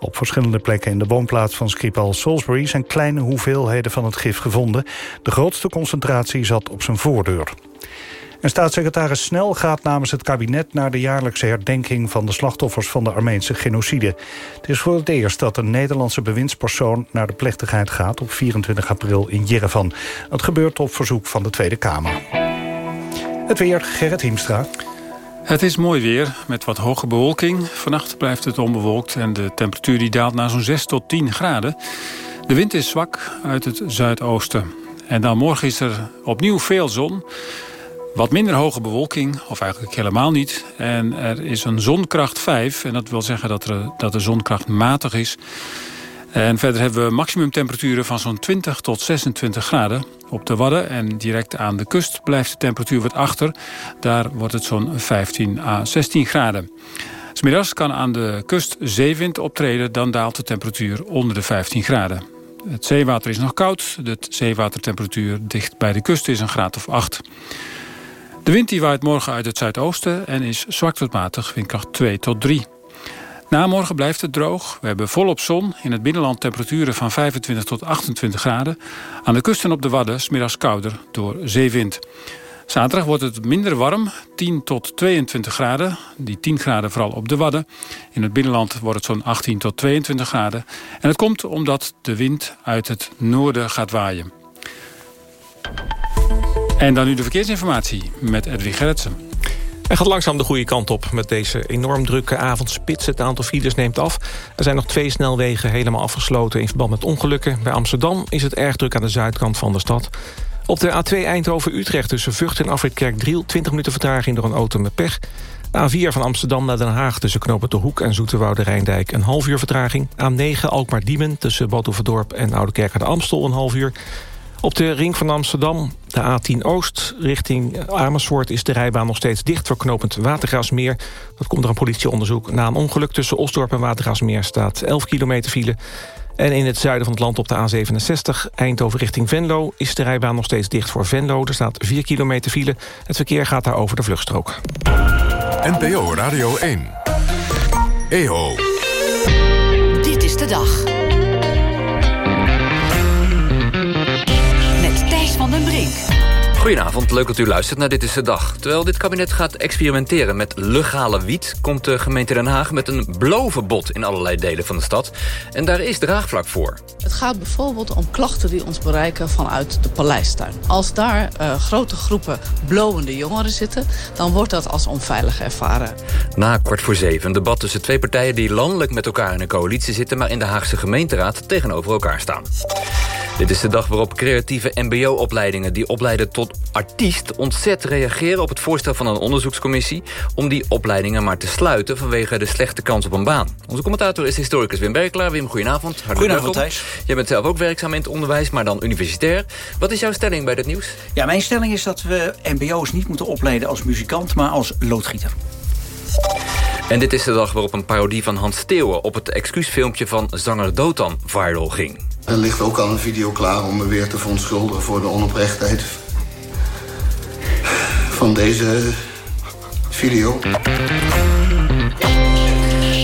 S16: Op verschillende plekken in de woonplaats van Skripal Salisbury... zijn kleine hoeveelheden van het gif gevonden. De grootste concentratie zat op zijn voordeur. En staatssecretaris Snel gaat namens het kabinet... naar de jaarlijkse herdenking van de slachtoffers van de Armeense genocide. Het is voor het eerst dat een Nederlandse bewindspersoon... naar de plechtigheid gaat op 24 april in Jerevan. Het gebeurt op verzoek van de Tweede Kamer. Het weer, Gerrit Hiemstra.
S27: Het is mooi weer, met wat hoge bewolking. Vannacht blijft het onbewolkt en de temperatuur die daalt naar zo'n 6 tot 10 graden. De wind is zwak uit het zuidoosten. En dan morgen is er opnieuw veel zon... Wat minder hoge bewolking, of eigenlijk helemaal niet. En er is een zonkracht 5. En dat wil zeggen dat, dat de zonkracht matig is. En verder hebben we maximumtemperaturen van zo'n 20 tot 26 graden op de Wadden. En direct aan de kust blijft de temperatuur wat achter. Daar wordt het zo'n 15 à 16 graden. Smiddags kan aan de kust zeewind optreden. Dan daalt de temperatuur onder de 15 graden. Het zeewater is nog koud. De zeewatertemperatuur dicht bij de kust is een graad of 8. De wind die waait morgen uit het zuidoosten en is zwak tot matig, windkracht 2 tot 3. Na morgen blijft het droog. We hebben volop zon. In het binnenland temperaturen van 25 tot 28 graden. Aan de kust en op de Wadden smiddags kouder door zeewind. Zaterdag wordt het minder warm, 10 tot 22 graden. Die 10 graden vooral op de Wadden. In het binnenland wordt het zo'n 18 tot 22 graden. En het komt omdat de wind uit het noorden gaat waaien. En dan nu de verkeersinformatie met Edwin Gerritsen.
S7: Hij gaat langzaam de goede kant op met deze enorm drukke avondspits. Het aantal files neemt af. Er zijn nog twee snelwegen helemaal afgesloten in verband met ongelukken. Bij Amsterdam is het erg druk aan de zuidkant van de stad. Op de A2 Eindhoven-Utrecht tussen Vught en Afritkerk-Driel... 20 minuten vertraging door een auto met pech. A4 van Amsterdam naar Den Haag tussen Knopen de Hoek en Zoeterwoude Rijndijk... een half uur vertraging. A9 Alkmaar-Diemen tussen Badhoevedorp en Oudekerk de Amstel een half uur. Op de ring van Amsterdam, de A10 Oost, richting Amersfoort... is de rijbaan nog steeds dicht voor knopend Watergraafsmeer. Dat komt door een politieonderzoek. Na een ongeluk tussen Osdorp en Watergraafsmeer staat 11 kilometer file... En in het zuiden van het land op de A67, Eindhoven richting Venlo... is de rijbaan nog steeds dicht voor Venlo. Er staat 4 kilometer file. Het verkeer gaat daar over de vluchtstrook.
S1: NPO Radio 1. EO.
S13: Dit is de dag. Van den Brink.
S28: Goedenavond, leuk dat u luistert naar Dit is de Dag. Terwijl dit kabinet gaat experimenteren met legale wiet... komt de gemeente Den Haag met een belovenbod in allerlei delen van de stad. En daar is draagvlak voor.
S19: Het gaat bijvoorbeeld om klachten die ons bereiken vanuit de paleistuin. Als daar uh, grote groepen blowende jongeren zitten... dan wordt dat als onveilig ervaren.
S28: Na kwart voor zeven een debat tussen twee partijen... die landelijk met elkaar in een coalitie zitten... maar in de Haagse gemeenteraad tegenover elkaar staan. Dit is de dag waarop creatieve mbo-opleidingen... die opleiden tot artiest ontzet reageren op het voorstel van een onderzoekscommissie... om die opleidingen maar te sluiten vanwege de slechte kans op een baan. Onze commentator is historicus Wim Berklaar. Wim, goedenavond. Hartelijk
S29: goedenavond,
S28: welkom.
S29: Thijs.
S28: Jij bent zelf ook werkzaam in het onderwijs, maar dan universitair. Wat is jouw stelling bij dit nieuws?
S29: Ja, mijn stelling is dat we mbo's niet moeten opleiden als muzikant... maar als loodgieter.
S28: En dit is de dag waarop een parodie van Hans Steeuwen... op het excuusfilmpje van zanger Dotan viral ging.
S30: Er ligt ook al een video klaar om me weer te verontschuldigen... voor de onoprechtheid van deze video.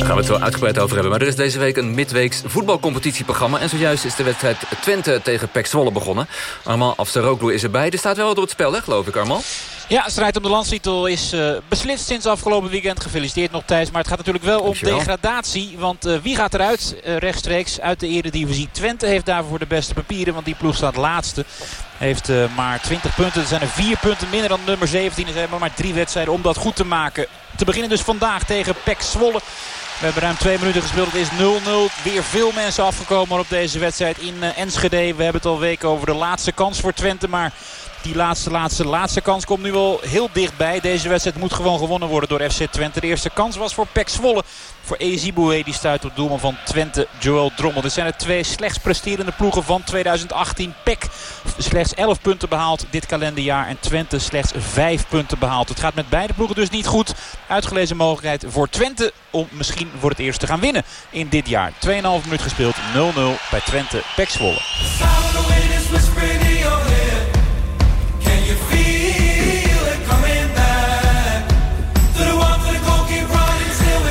S28: Gaan we het zo uitgebreid over hebben. Maar er is deze week een midweeks voetbalcompetitieprogramma... en zojuist is de wedstrijd Twente tegen PEC Zwolle begonnen. Armal Afseroglu is erbij. Er staat wel wat op het spel, hè, geloof ik, Armal?
S31: Ja, de strijd om de landstitel is uh, beslist sinds afgelopen weekend. Gefeliciteerd nog Thijs. Maar het gaat natuurlijk wel
S28: Dankjewel.
S31: om degradatie. Want uh, wie gaat eruit uh, rechtstreeks uit de eredivisie? Twente heeft daarvoor de beste papieren. Want die ploeg staat laatste. Heeft maar 20 punten. Er zijn er vier punten minder dan nummer 17. Er zijn maar, maar drie wedstrijden om dat goed te maken. Te beginnen dus vandaag tegen PEC Zwolle. We hebben ruim twee minuten gespeeld. Het is 0-0. Weer veel mensen afgekomen op deze wedstrijd in Enschede. We hebben het al weken over de laatste kans voor Twente. Maar die laatste, laatste, laatste kans komt nu wel heel dichtbij. Deze wedstrijd moet gewoon gewonnen worden door FC Twente. De eerste kans was voor Pek Zwolle. Voor Eziboué die stuit op doelman van Twente, Joel Drommel. Dit zijn de twee slechts presterende ploegen van 2018. Pek slechts 11 punten behaald dit kalenderjaar. En Twente slechts 5 punten behaald. Het gaat met beide ploegen dus niet goed. Uitgelezen mogelijkheid voor Twente om misschien voor het eerst te gaan winnen in dit jaar. 2,5 minuut gespeeld, 0-0 bij Twente, Pek Zwolle.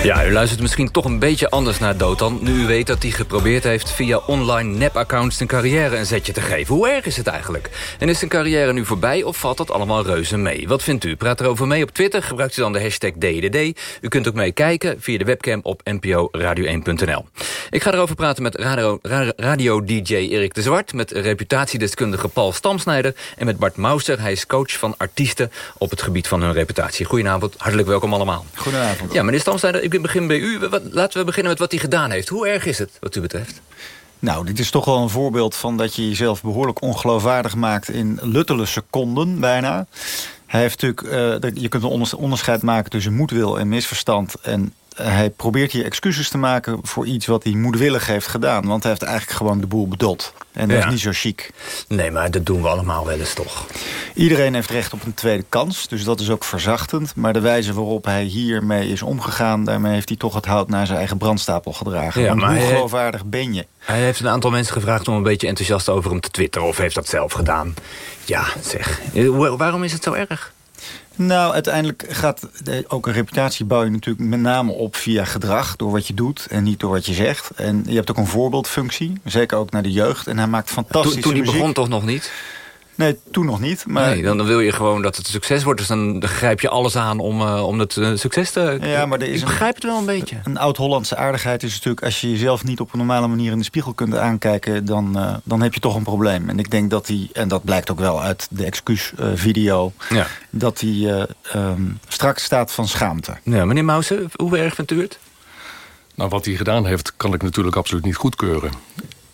S28: Ja, u luistert misschien toch een beetje anders naar Dotan... nu u weet dat hij geprobeerd heeft via online nep-accounts... een carrière een zetje te geven. Hoe erg is het eigenlijk? En is zijn carrière nu voorbij of valt dat allemaal reuze mee? Wat vindt u? Praat erover mee op Twitter. Gebruikt u dan de hashtag DDD. U kunt ook meekijken via de webcam op nporadio1.nl. Ik ga erover praten met radio-dj radio Erik de Zwart... met reputatiedeskundige Paul Stamsnijder... en met Bart Mouser. Hij is coach van artiesten op het gebied van hun reputatie. Goedenavond, hartelijk welkom allemaal.
S29: Goedenavond.
S28: Ja, meneer Stamsnijder, ik begin bij u. Wat, laten we beginnen met wat hij gedaan heeft. Hoe erg is het, wat u betreft?
S29: Nou, dit is toch wel een voorbeeld van dat je jezelf behoorlijk ongeloofwaardig maakt... in luttele seconden bijna. Hij heeft natuurlijk, uh, je kunt een onderscheid maken tussen moedwil en misverstand... en hij probeert hier excuses te maken voor iets wat hij moedwillig heeft gedaan. Want hij heeft eigenlijk gewoon de boel bedot. En dat
S28: Ja.
S29: is niet zo chic.
S28: Nee, maar dat doen we allemaal wel eens toch?
S29: Iedereen heeft recht op een tweede kans. Dus dat is ook verzachtend. Maar de wijze waarop hij hiermee is omgegaan... daarmee heeft hij toch het hout naar zijn eigen brandstapel gedragen.
S28: Ja, maar
S29: hoe geloofwaardig ben je?
S28: Hij heeft een aantal mensen gevraagd om een beetje enthousiast over hem te twitteren... of heeft dat zelf gedaan. Ja, zeg. Eh, Waarom is het zo erg?
S29: Nou, uiteindelijk gaat ook een reputatie bouw je natuurlijk met name op via gedrag. Door wat je doet en niet door wat je zegt. En je hebt ook een voorbeeldfunctie. Zeker ook naar de jeugd. En hij maakt fantastische
S28: Toen, toen hij
S29: muziek.
S28: begon toch nog niet?
S29: Nee, toen nog niet. Maar...
S28: Nee, dan, wil je gewoon dat het een succes wordt. Dus dan grijp je alles aan om, uh, om het uh, succes te...
S29: Ja, maar er is
S28: ik begrijp het wel een beetje.
S29: Een oud-Hollandse aardigheid is natuurlijk... als je jezelf niet op een normale manier in de spiegel kunt aankijken... dan, uh, dan heb je toch een probleem. En ik denk dat hij, en dat blijkt ook wel uit de excuusvideo...
S28: Ja.
S29: dat hij um, straks staat van schaamte.
S28: Ja, meneer Mausen, hoe erg vindt u het?
S32: Nou, wat hij gedaan heeft, kan ik natuurlijk absoluut niet goedkeuren.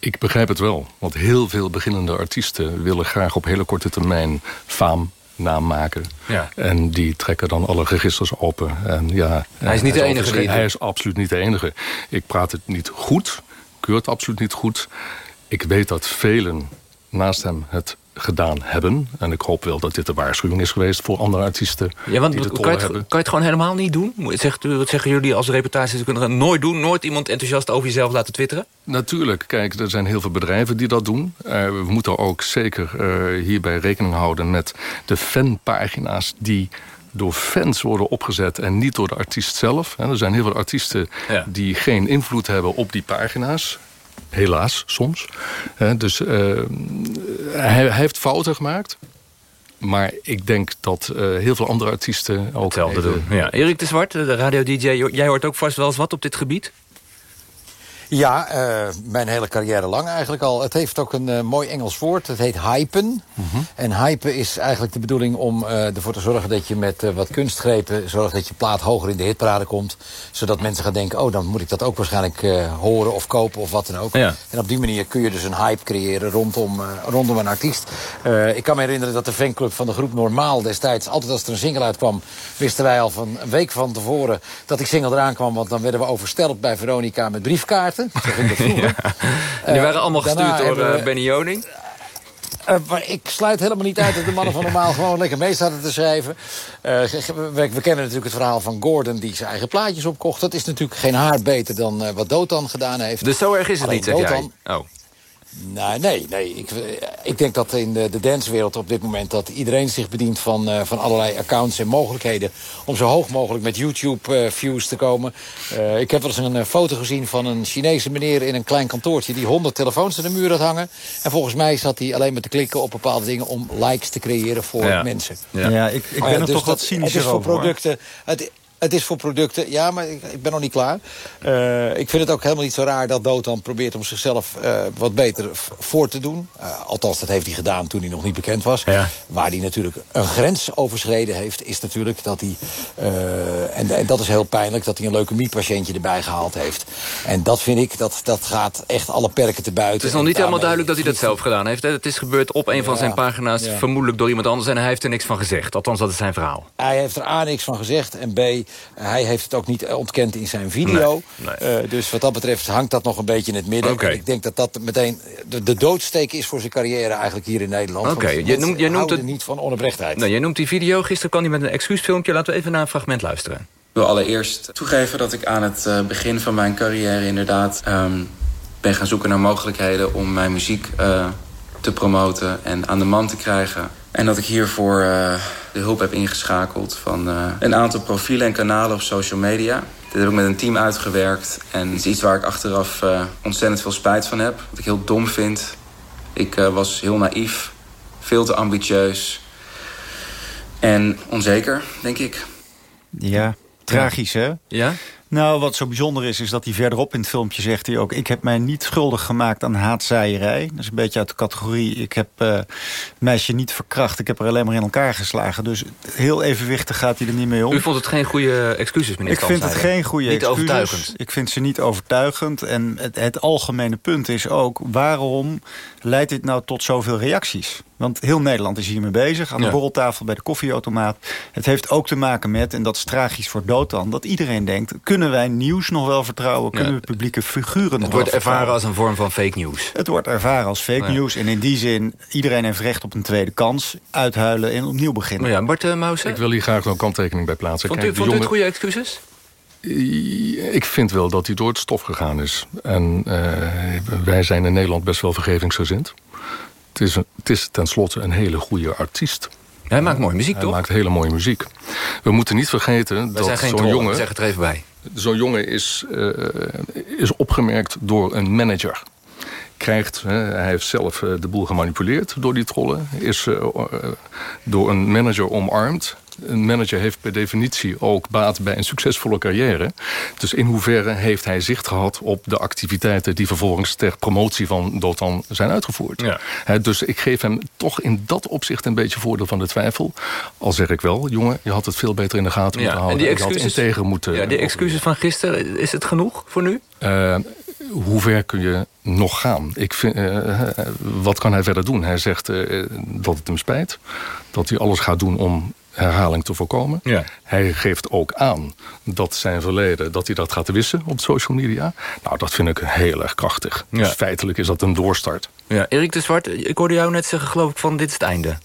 S32: Ik begrijp het wel, want heel veel beginnende artiesten... willen graag op hele korte termijn faam naam maken.
S28: Ja.
S32: En die trekken dan alle registers open. En ja,
S28: hij is niet de enige.
S32: Hij is absoluut niet de enige. Ik praat het niet goed, keur het absoluut niet goed. Ik weet dat velen naast hem het gedaan hebben. En ik hoop wel dat dit de waarschuwing is geweest voor andere artiesten
S28: ja, want,
S32: die de
S28: kan, je het,
S32: hebben.
S28: kan je het gewoon helemaal niet doen? Zegt u, wat zeggen jullie als reputaties? Ze kunnen nooit doen, nooit iemand enthousiast over jezelf laten twitteren?
S32: Natuurlijk, kijk, er zijn heel veel bedrijven die dat doen. Uh, we moeten ook zeker uh, hierbij rekening houden met de fanpagina's die door fans worden opgezet en niet door de artiest zelf. Er zijn heel veel artiesten
S28: ja.
S32: die geen invloed hebben op die pagina's. Helaas, soms. dus uh, hij, hij, heeft fouten gemaakt. Maar ik denk dat uh, heel veel andere artiesten ook...
S28: Hetzelfde doen. Ja. Erik de Zwart, de radio-dj, jij hoort ook vast wel eens wat op dit gebied?
S33: Ja, uh, mijn hele carrière lang eigenlijk al. Het heeft ook een uh, mooi Engels woord. Het heet hypen.
S32: Mhm.
S33: Mm -hmm. En hypen is eigenlijk de bedoeling om uh, ervoor te zorgen dat je met wat kunstgrepen... zorgt dat je plaat hoger in de hitparade komt. Zodat mensen gaan denken, oh, dan moet ik dat ook waarschijnlijk horen of kopen of wat dan ook.
S28: Ja.
S33: En op die manier kun je dus een hype creëren rondom, rondom een artiest. ik kan me herinneren dat de fanclub van de groep Normaal destijds... altijd als er een single uitkwam, wisten wij al van een week van tevoren... dat die single eraan kwam, want dan werden we oversteld bij Veronica met briefkaarten. Vroeger. *laughs*
S28: Ja. Die waren allemaal gestuurd door uh,
S33: we-
S28: Benny Joning.
S33: Uh, maar ik sluit helemaal niet uit dat de mannen van normaal gewoon lekker mee zaten te schrijven. Uh, we, we, kennen natuurlijk het verhaal van Gordon die zijn eigen plaatjes opkocht. Dat is natuurlijk geen haar beter dan uh, wat Dotan gedaan heeft.
S28: Dus zo erg is het
S33: Alleen
S28: niet, zeg
S33: Dotan,
S28: jij? Oh.
S33: Nee, nee, nee. Ik, ik denk dat in de, de dancewereld op dit moment... dat iedereen zich bedient van, uh, van allerlei accounts en mogelijkheden... om zo hoog mogelijk met YouTube-views uh, te komen. Uh, ik heb wel eens een foto gezien van een Chinese meneer... in een klein kantoortje die 100 telefoons aan de muur had hangen. En volgens mij zat hij alleen maar te klikken op bepaalde dingen... om likes te creëren voor
S28: Ja.
S33: mensen.
S29: Ja, ja ik, ik ben er
S33: dus
S29: toch wat
S33: dat-
S29: cynisch
S33: Het is voor producten... Het, het is voor producten, ja, maar ik, ik ben nog niet klaar. Eh, ik vind het ook helemaal niet zo raar dat Dotan probeert om zichzelf eh, wat beter voor te doen. Eh, althans, dat heeft hij gedaan toen hij nog niet bekend was.
S28: Ja.
S33: Waar hij natuurlijk een grens overschreden heeft, is natuurlijk dat hij... eh, en, en dat is heel pijnlijk, dat hij een leukemiepatiëntje erbij gehaald heeft. En dat vind ik, dat, dat gaat echt alle perken te buiten.
S28: Het is nog niet helemaal duidelijk dat hij dat zelf gedaan heeft. Hè? Het is gebeurd op een van zijn pagina's,
S33: ja.
S28: vermoedelijk door iemand anders... en hij heeft er niks van gezegd. Althans, dat is zijn verhaal.
S33: Hij heeft er A niks van gezegd en B, hij heeft het ook niet ontkend in zijn video.
S28: Nee,
S33: Eh, dus wat dat betreft hangt dat nog een beetje in het midden. En ik denk dat dat meteen de, de doodsteek is voor zijn carrière eigenlijk hier in Nederland.
S28: Oké,
S33: Want
S28: je noemt- je noemt het-
S33: niet van onoprechtheid.
S28: Nou, jij noemt die video. Gisteren kwam hij met een excuusfilmpje. Laten we even naar een fragment luisteren.
S34: Ik wil allereerst toegeven dat ik aan het eh, begin van mijn carrière inderdaad ehm, ben gaan zoeken naar mogelijkheden om mijn muziek eh, te promoten en aan de man te krijgen. En dat ik hiervoor eh, de hulp heb ingeschakeld van eh, een aantal profielen en kanalen op social media. Dit heb ik met een team uitgewerkt en het is iets waar ik achteraf eh, ontzettend veel spijt van heb. Wat ik heel dom vind. Ik eh, was heel naïef, veel te ambitieus en onzeker, denk ik.
S29: Ja, tragisch hè?
S28: Ja?
S29: Nou, wat zo bijzonder is, is dat hij verderop in het filmpje zegt hij ook... ik heb mij niet schuldig gemaakt aan haatzaaierij. Dat is een beetje uit de categorie... ik heb eh, meisje niet verkracht, ik heb er alleen maar in elkaar geslagen. Dus heel evenwichtig gaat hij er niet mee om.
S28: U vond het geen goede excuses, meneer
S29: Ik vind het geen goede
S28: Niet
S29: excuses.
S28: overtuigend.
S29: Ik vind ze niet overtuigend. En het, het algemene punt is ook... waarom leidt dit nou tot zoveel reacties? Want heel Nederland is hiermee bezig. Aan de
S28: Ja.
S29: borreltafel bij de koffieautomaat. Het heeft ook te maken met, en dat is tragisch voor Dotan... dat iedereen denkt, kunnen wij nieuws nog wel vertrouwen? Kunnen
S28: Ja.
S29: we publieke figuren nog
S28: Het wordt ervaren als een vorm van fake news.
S29: Het wordt ervaren als fake
S28: Ja.
S29: news. En in die zin, iedereen heeft recht op een tweede kans. Uithuilen en opnieuw beginnen.
S28: Ja, Bart uh,
S32: Ik wil hier graag een kanttekening bij plaatsen.
S28: Vond, u,
S32: Kijk,
S28: u het
S32: jongen-
S28: goede excuses?
S32: Ik vind wel dat hij door het stof gegaan is. En eh, wij zijn in Nederland best wel vergevingsgezind. Het is, een, het is tenslotte een hele goede artiest.
S28: Hij maakt mooie muziek,
S32: Hij
S28: toch?
S32: maakt hele mooie muziek. We moeten niet vergeten dat zo'n jongen...
S28: zeg het er even bij.
S32: Zo'n jongen is, eh, is opgemerkt door een manager. krijgt, hij heeft zelf de boel gemanipuleerd door die trollen. Is door een manager omarmd een manager heeft per definitie ook baat bij een succesvolle carrière. Dus in hoeverre heeft hij zicht gehad op de activiteiten... die vervolgens ter promotie van Dotan zijn uitgevoerd. Ja. dus ik geef hem toch in dat opzicht een beetje voordeel van de twijfel. Al zeg ik wel, jongen, je had het veel beter in de gaten moeten houden. En die excuses, en tegen moeten...
S28: Ja, die excuses van gisteren, is het genoeg voor nu?
S32: Uh, hoe ver kun je nog gaan? Ik vind, uh, wat kan hij verder doen? Hij zegt uh, dat het hem spijt. Dat hij alles gaat doen om herhaling te voorkomen. Ja. Hij geeft ook aan dat zijn verleden, dat hij dat gaat wissen op social media. Nou, dat vind ik heel erg krachtig. Dus feitelijk is dat een doorstart.
S28: Ja. Erik de Zwart, ik hoorde jou net zeggen, geloof ik, van dit is het einde.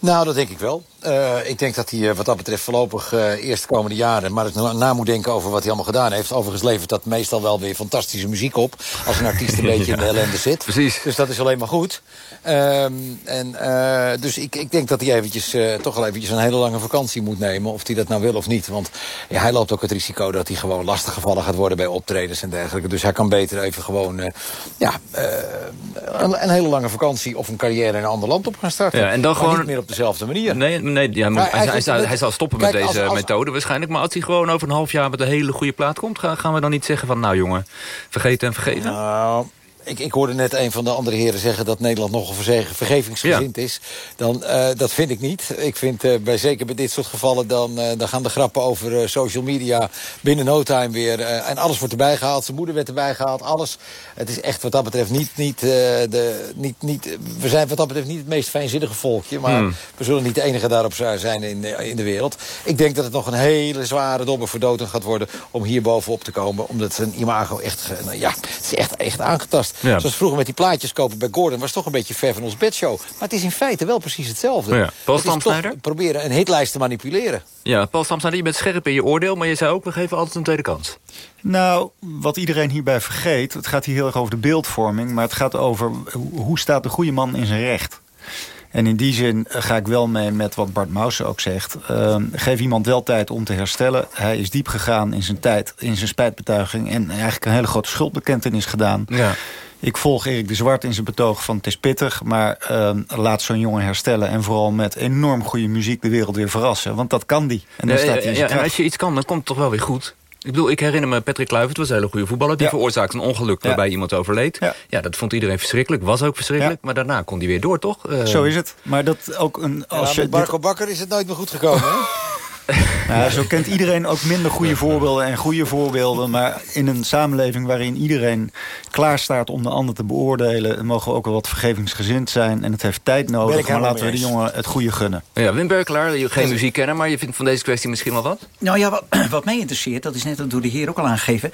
S33: Nou, dat denk ik wel. Uh, ik denk dat hij wat dat betreft voorlopig uh, eerst de komende jaren... maar ik na moet denken over wat hij allemaal gedaan heeft. Overigens levert dat meestal wel weer fantastische muziek op... als een artiest een *laughs* beetje in de ellende zit.
S28: Precies.
S33: Dus dat is alleen maar goed. Um, en, uh, dus ik, ik denk dat hij eventjes, toch wel eventjes een hele lange vakantie moet nemen... of hij dat nou wil of niet. Want ja, hij loopt ook het risico dat hij gewoon lastiggevallen gaat worden... bij optredens en dergelijke. Dus hij kan beter even gewoon ja, een, een, hele lange vakantie... of een carrière in een ander land op gaan starten. Ja, en dan gewoon... niet meer op dezelfde manier.
S28: Nee, nee ja, maar hij, hij, zal, hij, zal, stoppen met deze methode waarschijnlijk. Maar als hij gewoon over een half jaar met een hele goede plaat komt... gaan we dan niet zeggen van, nou jongen, vergeten en vergeven?
S33: Nou, ik, ik hoorde net een van de andere heren zeggen dat Nederland nogal vergevingsgezind is. Dan, uh, dat vind ik niet. Ik vind uh, bij, zeker bij dit soort gevallen dan, uh, dan gaan de grappen over social media binnen no time weer. en alles wordt erbij gehaald. Zijn moeder werd erbij gehaald. Alles. Het is echt wat dat betreft niet, niet, de, niet, niet... We zijn wat dat betreft niet het meest fijnzinnige volkje. Maar hmm. we zullen niet de enige daarop zijn in, in de wereld. Ik denk dat het nog een hele zware dobber voor doden gaat worden om hier bovenop te komen. Omdat zijn imago echt, nou ja, het is echt, echt aangetast. Ja. Zoals vroeger met die plaatjes kopen bij Gordon... was toch een beetje ver van ons bedshow. Maar het is in feite wel precies hetzelfde.
S28: Ja. Paul Stamsnijder?
S33: proberen een hitlijst te manipuleren.
S28: Ja, Paul Stamsnijder, je bent scherp in je oordeel... maar je zei ook, we geven altijd een tweede kans.
S29: Nou, wat iedereen hierbij vergeet... het gaat hier heel erg over de beeldvorming... maar het gaat over hoe staat de goede man in zijn recht... En in die zin ga ik wel mee met wat Bart Mausen ook zegt. Uh, geef iemand wel tijd om te herstellen. Hij is diep gegaan in zijn tijd, in zijn spijtbetuiging... en eigenlijk een hele grote schuldbekentenis gedaan. Ja. Ik volg Erik de Zwart in zijn betoog van het is pittig... maar uh, laat zo'n jongen herstellen... en vooral met enorm goede muziek de wereld weer verrassen. Want dat kan die.
S28: En, dan staat hij ja, en als je iets kan, dan komt het toch wel weer goed. Ik bedoel, ik herinner me Patrick Kluivert, was een hele goede voetballer. Die veroorzaakte een ongeluk waarbij iemand overleed. Ja. dat vond iedereen verschrikkelijk, was ook verschrikkelijk. Maar daarna kon hij weer door, toch?
S29: Uh... Zo is het. Maar dat ook een...
S33: Als je Marco Bakker is het nooit meer goed gekomen, hè? *laughs* *laughs*
S29: Nou, zo kent iedereen ook minder goede voorbeelden en goede voorbeelden. Maar in een samenleving waarin iedereen klaar staat om de ander te beoordelen... mogen we ook wel wat vergevingsgezind zijn. En het heeft tijd nodig, maar laten we de jongen het goede gunnen.
S28: Ja, Wim Berkelaar, je geen muziek kennen, maar je vindt van deze kwestie misschien wel wat?
S35: Nou ja, wat, *clears throat* wat mij interesseert, dat is net door de heer ook al aangegeven...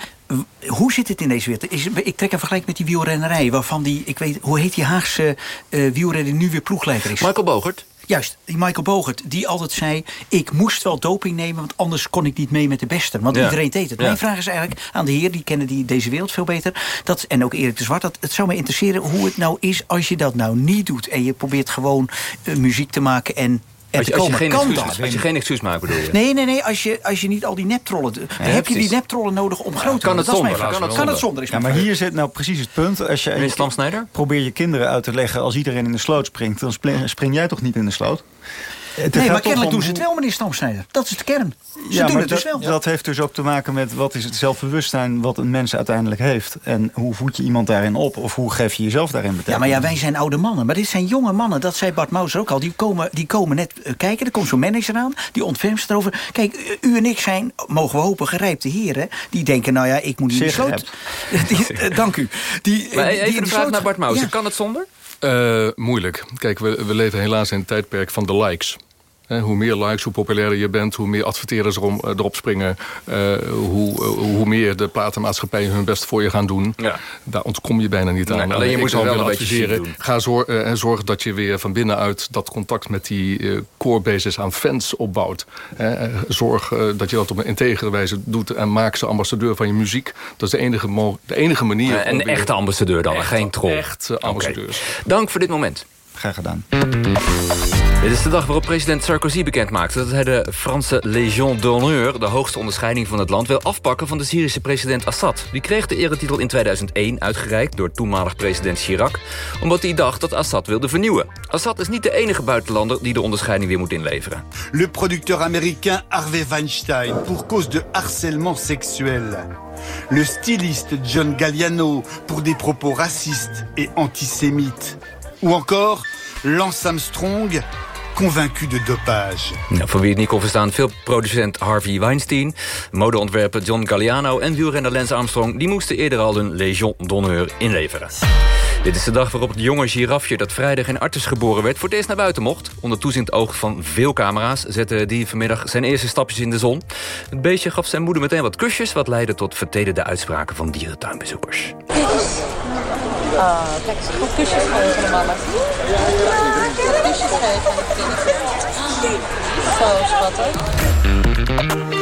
S35: hoe zit het in deze wereld? Is, ik trek een vergelijk met die wielrennerij... waarvan die, ik weet, hoe heet die Haagse uh, wielrenner nu weer ploegleider is?
S28: Michael Bogert.
S35: Juist, die Michael Bogert, die altijd zei... ik moest wel doping nemen, want anders kon ik niet mee met de beste. Want iedereen deed het. Mijn vraag is eigenlijk aan de heer, die kennen die, deze wereld veel beter... Dat, en ook Erik de Zwart, dat, het zou me interesseren hoe het nou is... als je dat nou niet doet en je probeert gewoon uh, muziek te maken... en
S28: als je, als, je geen excuus, als je geen excuus maakt, bedoel je?
S35: Nee, nee, nee. Als je, als je niet al die neptrollen... dan heb je die neptrollen nodig om groot te
S28: worden.
S35: Kan
S28: het zonder? Kan het,
S35: kan het zonder? Is
S29: ja, maar hier zit nou precies het punt. Als je,
S28: je
S29: probeer je kinderen uit te leggen... als iedereen in de sloot springt, dan spring jij toch niet in de sloot?
S35: Nee, maar kennelijk doen ze het wel, meneer Stamsnijder. Dat is de kern. Ze ja, doen het
S29: dus
S35: wel.
S29: Dat heeft dus ook te maken met wat is het zelfbewustzijn... wat een mens uiteindelijk heeft. En hoe voed je iemand daarin op? Of hoe geef je jezelf daarin betekenis?
S35: Ja, maar ja, wij zijn oude mannen. Maar dit zijn jonge mannen. Dat zei Bart Mouser ook al. Die komen, die komen net uh, kijken. Er komt zo'n manager aan. Die ontfermt erover. Kijk, u en ik zijn, mogen we hopen, gerijpte heren. Die denken, nou ja, ik moet niet in de sloot. *laughs* die, uh, dank u.
S28: Die, maar even die een vraag naar Bart Mouser. Kan het zonder?
S32: Uh, moeilijk. Kijk, we, we leven helaas in een tijdperk van de likes hoe meer likes, hoe populairder je bent... hoe meer adverteerders erom, uh, erop springen... Uh, hoe, uh, hoe meer de platenmaatschappijen hun best voor je gaan doen. Ja. Daar ontkom je bijna niet aan.
S28: Nee, alleen je moet wel een beetje doen.
S32: Ga zor zorg dat je weer van binnenuit dat contact... met die core basis aan fans opbouwt. zorg dat je dat op een integere wijze doet... en maak ze ambassadeur van je muziek. Dat is de enige, de enige manier...
S28: een echte ambassadeur dan, geen troll.
S32: Echt ambassadeurs.
S28: Dank voor dit moment.
S29: Graag gedaan.
S28: Dit is de dag waarop president Sarkozy bekend maakte... dat hij de Franse Légion d'honneur, de hoogste onderscheiding van het land... wil afpakken van de Syrische president Assad. Die kreeg de eretitel in 2001 uitgereikt door toenmalig president Chirac... omdat hij dacht dat Assad wilde vernieuwen. Assad is niet de enige buitenlander die de onderscheiding weer moet inleveren.
S36: Le producteur américain Harvey Weinstein pour cause de harcèlement sexuel. Le styliste John Galliano pour des propos racistes et antisémites. Ou encore Lance Armstrong convaincu de dopage.
S28: Nou, voor wie het niet kon verstaan, filmproducent Harvey Weinstein... modeontwerper John Galliano en wielrenner Lance Armstrong... die moesten eerder al hun Légion d'honneur inleveren. Dit is de dag waarop het jonge girafje dat vrijdag in Artes geboren werd... voor het eerst naar buiten mocht. Onder toezicht oog van veel camera's zette die vanmiddag zijn eerste stapjes in de zon. Het beestje gaf zijn moeder meteen wat kusjes... wat leidde tot vertederde uitspraken van dierentuinbezoekers.
S37: Ah, kijk, ze gaan kusjes geven de mama. Kusjes geven aan het kindje.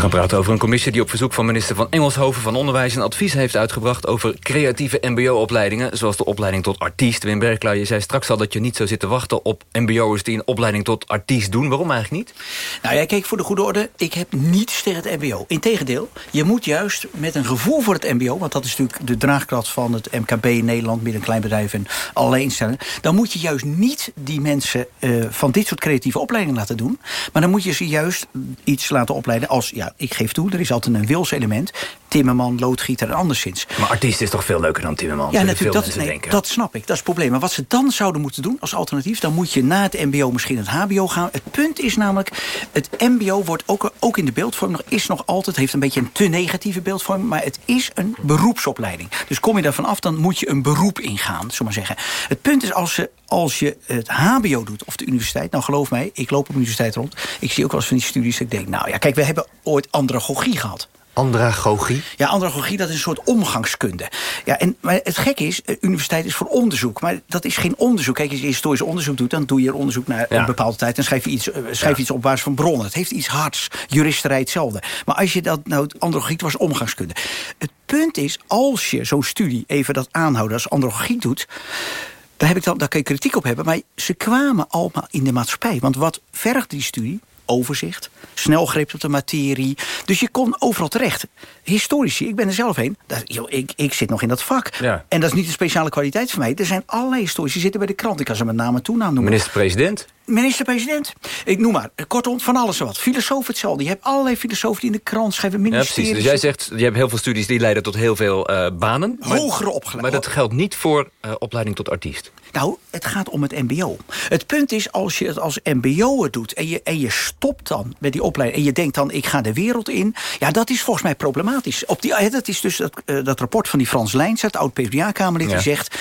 S28: We gaan praten over een commissie die op verzoek van minister van Engelshoven van Onderwijs... een advies heeft uitgebracht over creatieve mbo-opleidingen... zoals de opleiding tot artiest. Wim Berklaar, je zei straks al dat je niet zou zitten wachten op mbo'ers... die een opleiding tot artiest doen. Waarom eigenlijk niet?
S35: Nou ja, kijk, voor de goede orde, ik heb niets tegen het mbo. Integendeel, je moet juist met een gevoel voor het mbo... want dat is natuurlijk de draagkracht van het MKB in Nederland... midden- en kleinbedrijf en allerlei instellingen... dan moet je juist niet die mensen uh, van dit soort creatieve opleidingen laten doen... maar dan moet je ze juist iets laten opleiden als... ja, ik geef toe, er is altijd een wilselement. Timmerman, loodgieter en anderszins.
S28: Maar artiest is toch veel leuker dan Timmerman?
S35: Ja, natuurlijk, dat, nee, dat snap ik. Dat is het probleem. Maar wat ze dan zouden moeten doen als alternatief... dan moet je na het mbo misschien het hbo gaan. Het punt is namelijk, het mbo wordt ook, ook in de beeldvorm nog, is nog altijd... heeft een beetje een te negatieve beeldvorm... maar het is een beroepsopleiding. Dus kom je daarvan af, dan moet je een beroep ingaan, zullen maar zeggen. Het punt is, als, ze, als je het hbo doet of de universiteit... nou geloof mij, ik loop op de universiteit rond... ik zie ook wel eens van die studies, ik denk... nou ja, kijk, we hebben ooit andragogie gehad.
S28: Andragogie?
S35: Ja, andragogie, dat is een soort omgangskunde. Ja, en, maar het gekke is, universiteit is voor onderzoek. Maar dat is geen onderzoek. Kijk, als je historisch onderzoek doet... dan doe je er onderzoek naar ja. een bepaalde tijd... en schrijf je iets, schrijf ja. iets op basis van bronnen. Het heeft iets hards. Juristerij hetzelfde. Maar als je dat... nou, andragogie was omgangskunde. Het punt is, als je zo'n studie even dat aanhouden... als andragogie doet... Daar, heb ik dan, daar kun je kritiek op hebben. Maar ze kwamen allemaal in de maatschappij. Want wat vergt die studie? overzicht, snel greep op de materie. Dus je kon overal terecht. Historici, ik ben er zelf heen. Dat, ik, ik zit nog in dat vak.
S28: Ja.
S35: En dat is niet een speciale kwaliteit voor mij. Er zijn allerlei historici die zitten bij de krant. Ik kan ze met name toenaam noemen.
S28: Minister-president?
S35: Minister-president. Ik noem maar. Kortom, van alles en wat. Filosoof hetzelfde. Je hebt allerlei filosofen die in de krant schrijven.
S28: Ja, precies. Dus jij zegt, je hebt heel veel studies die leiden tot heel veel uh, banen.
S35: Hogere opgeleid.
S28: Maar dat geldt niet voor uh, opleiding tot artiest.
S35: Nou, het gaat om het mbo. Het punt is, als je het als mbo'er doet... En je, en je stopt dan met die opleiding... en je denkt dan, ik ga de wereld in... ja, dat is volgens mij problematisch. Op die, dat is dus dat, uh, dat rapport van die Frans Leijns... het oud-PvdA-kamerlid, ja. die zegt...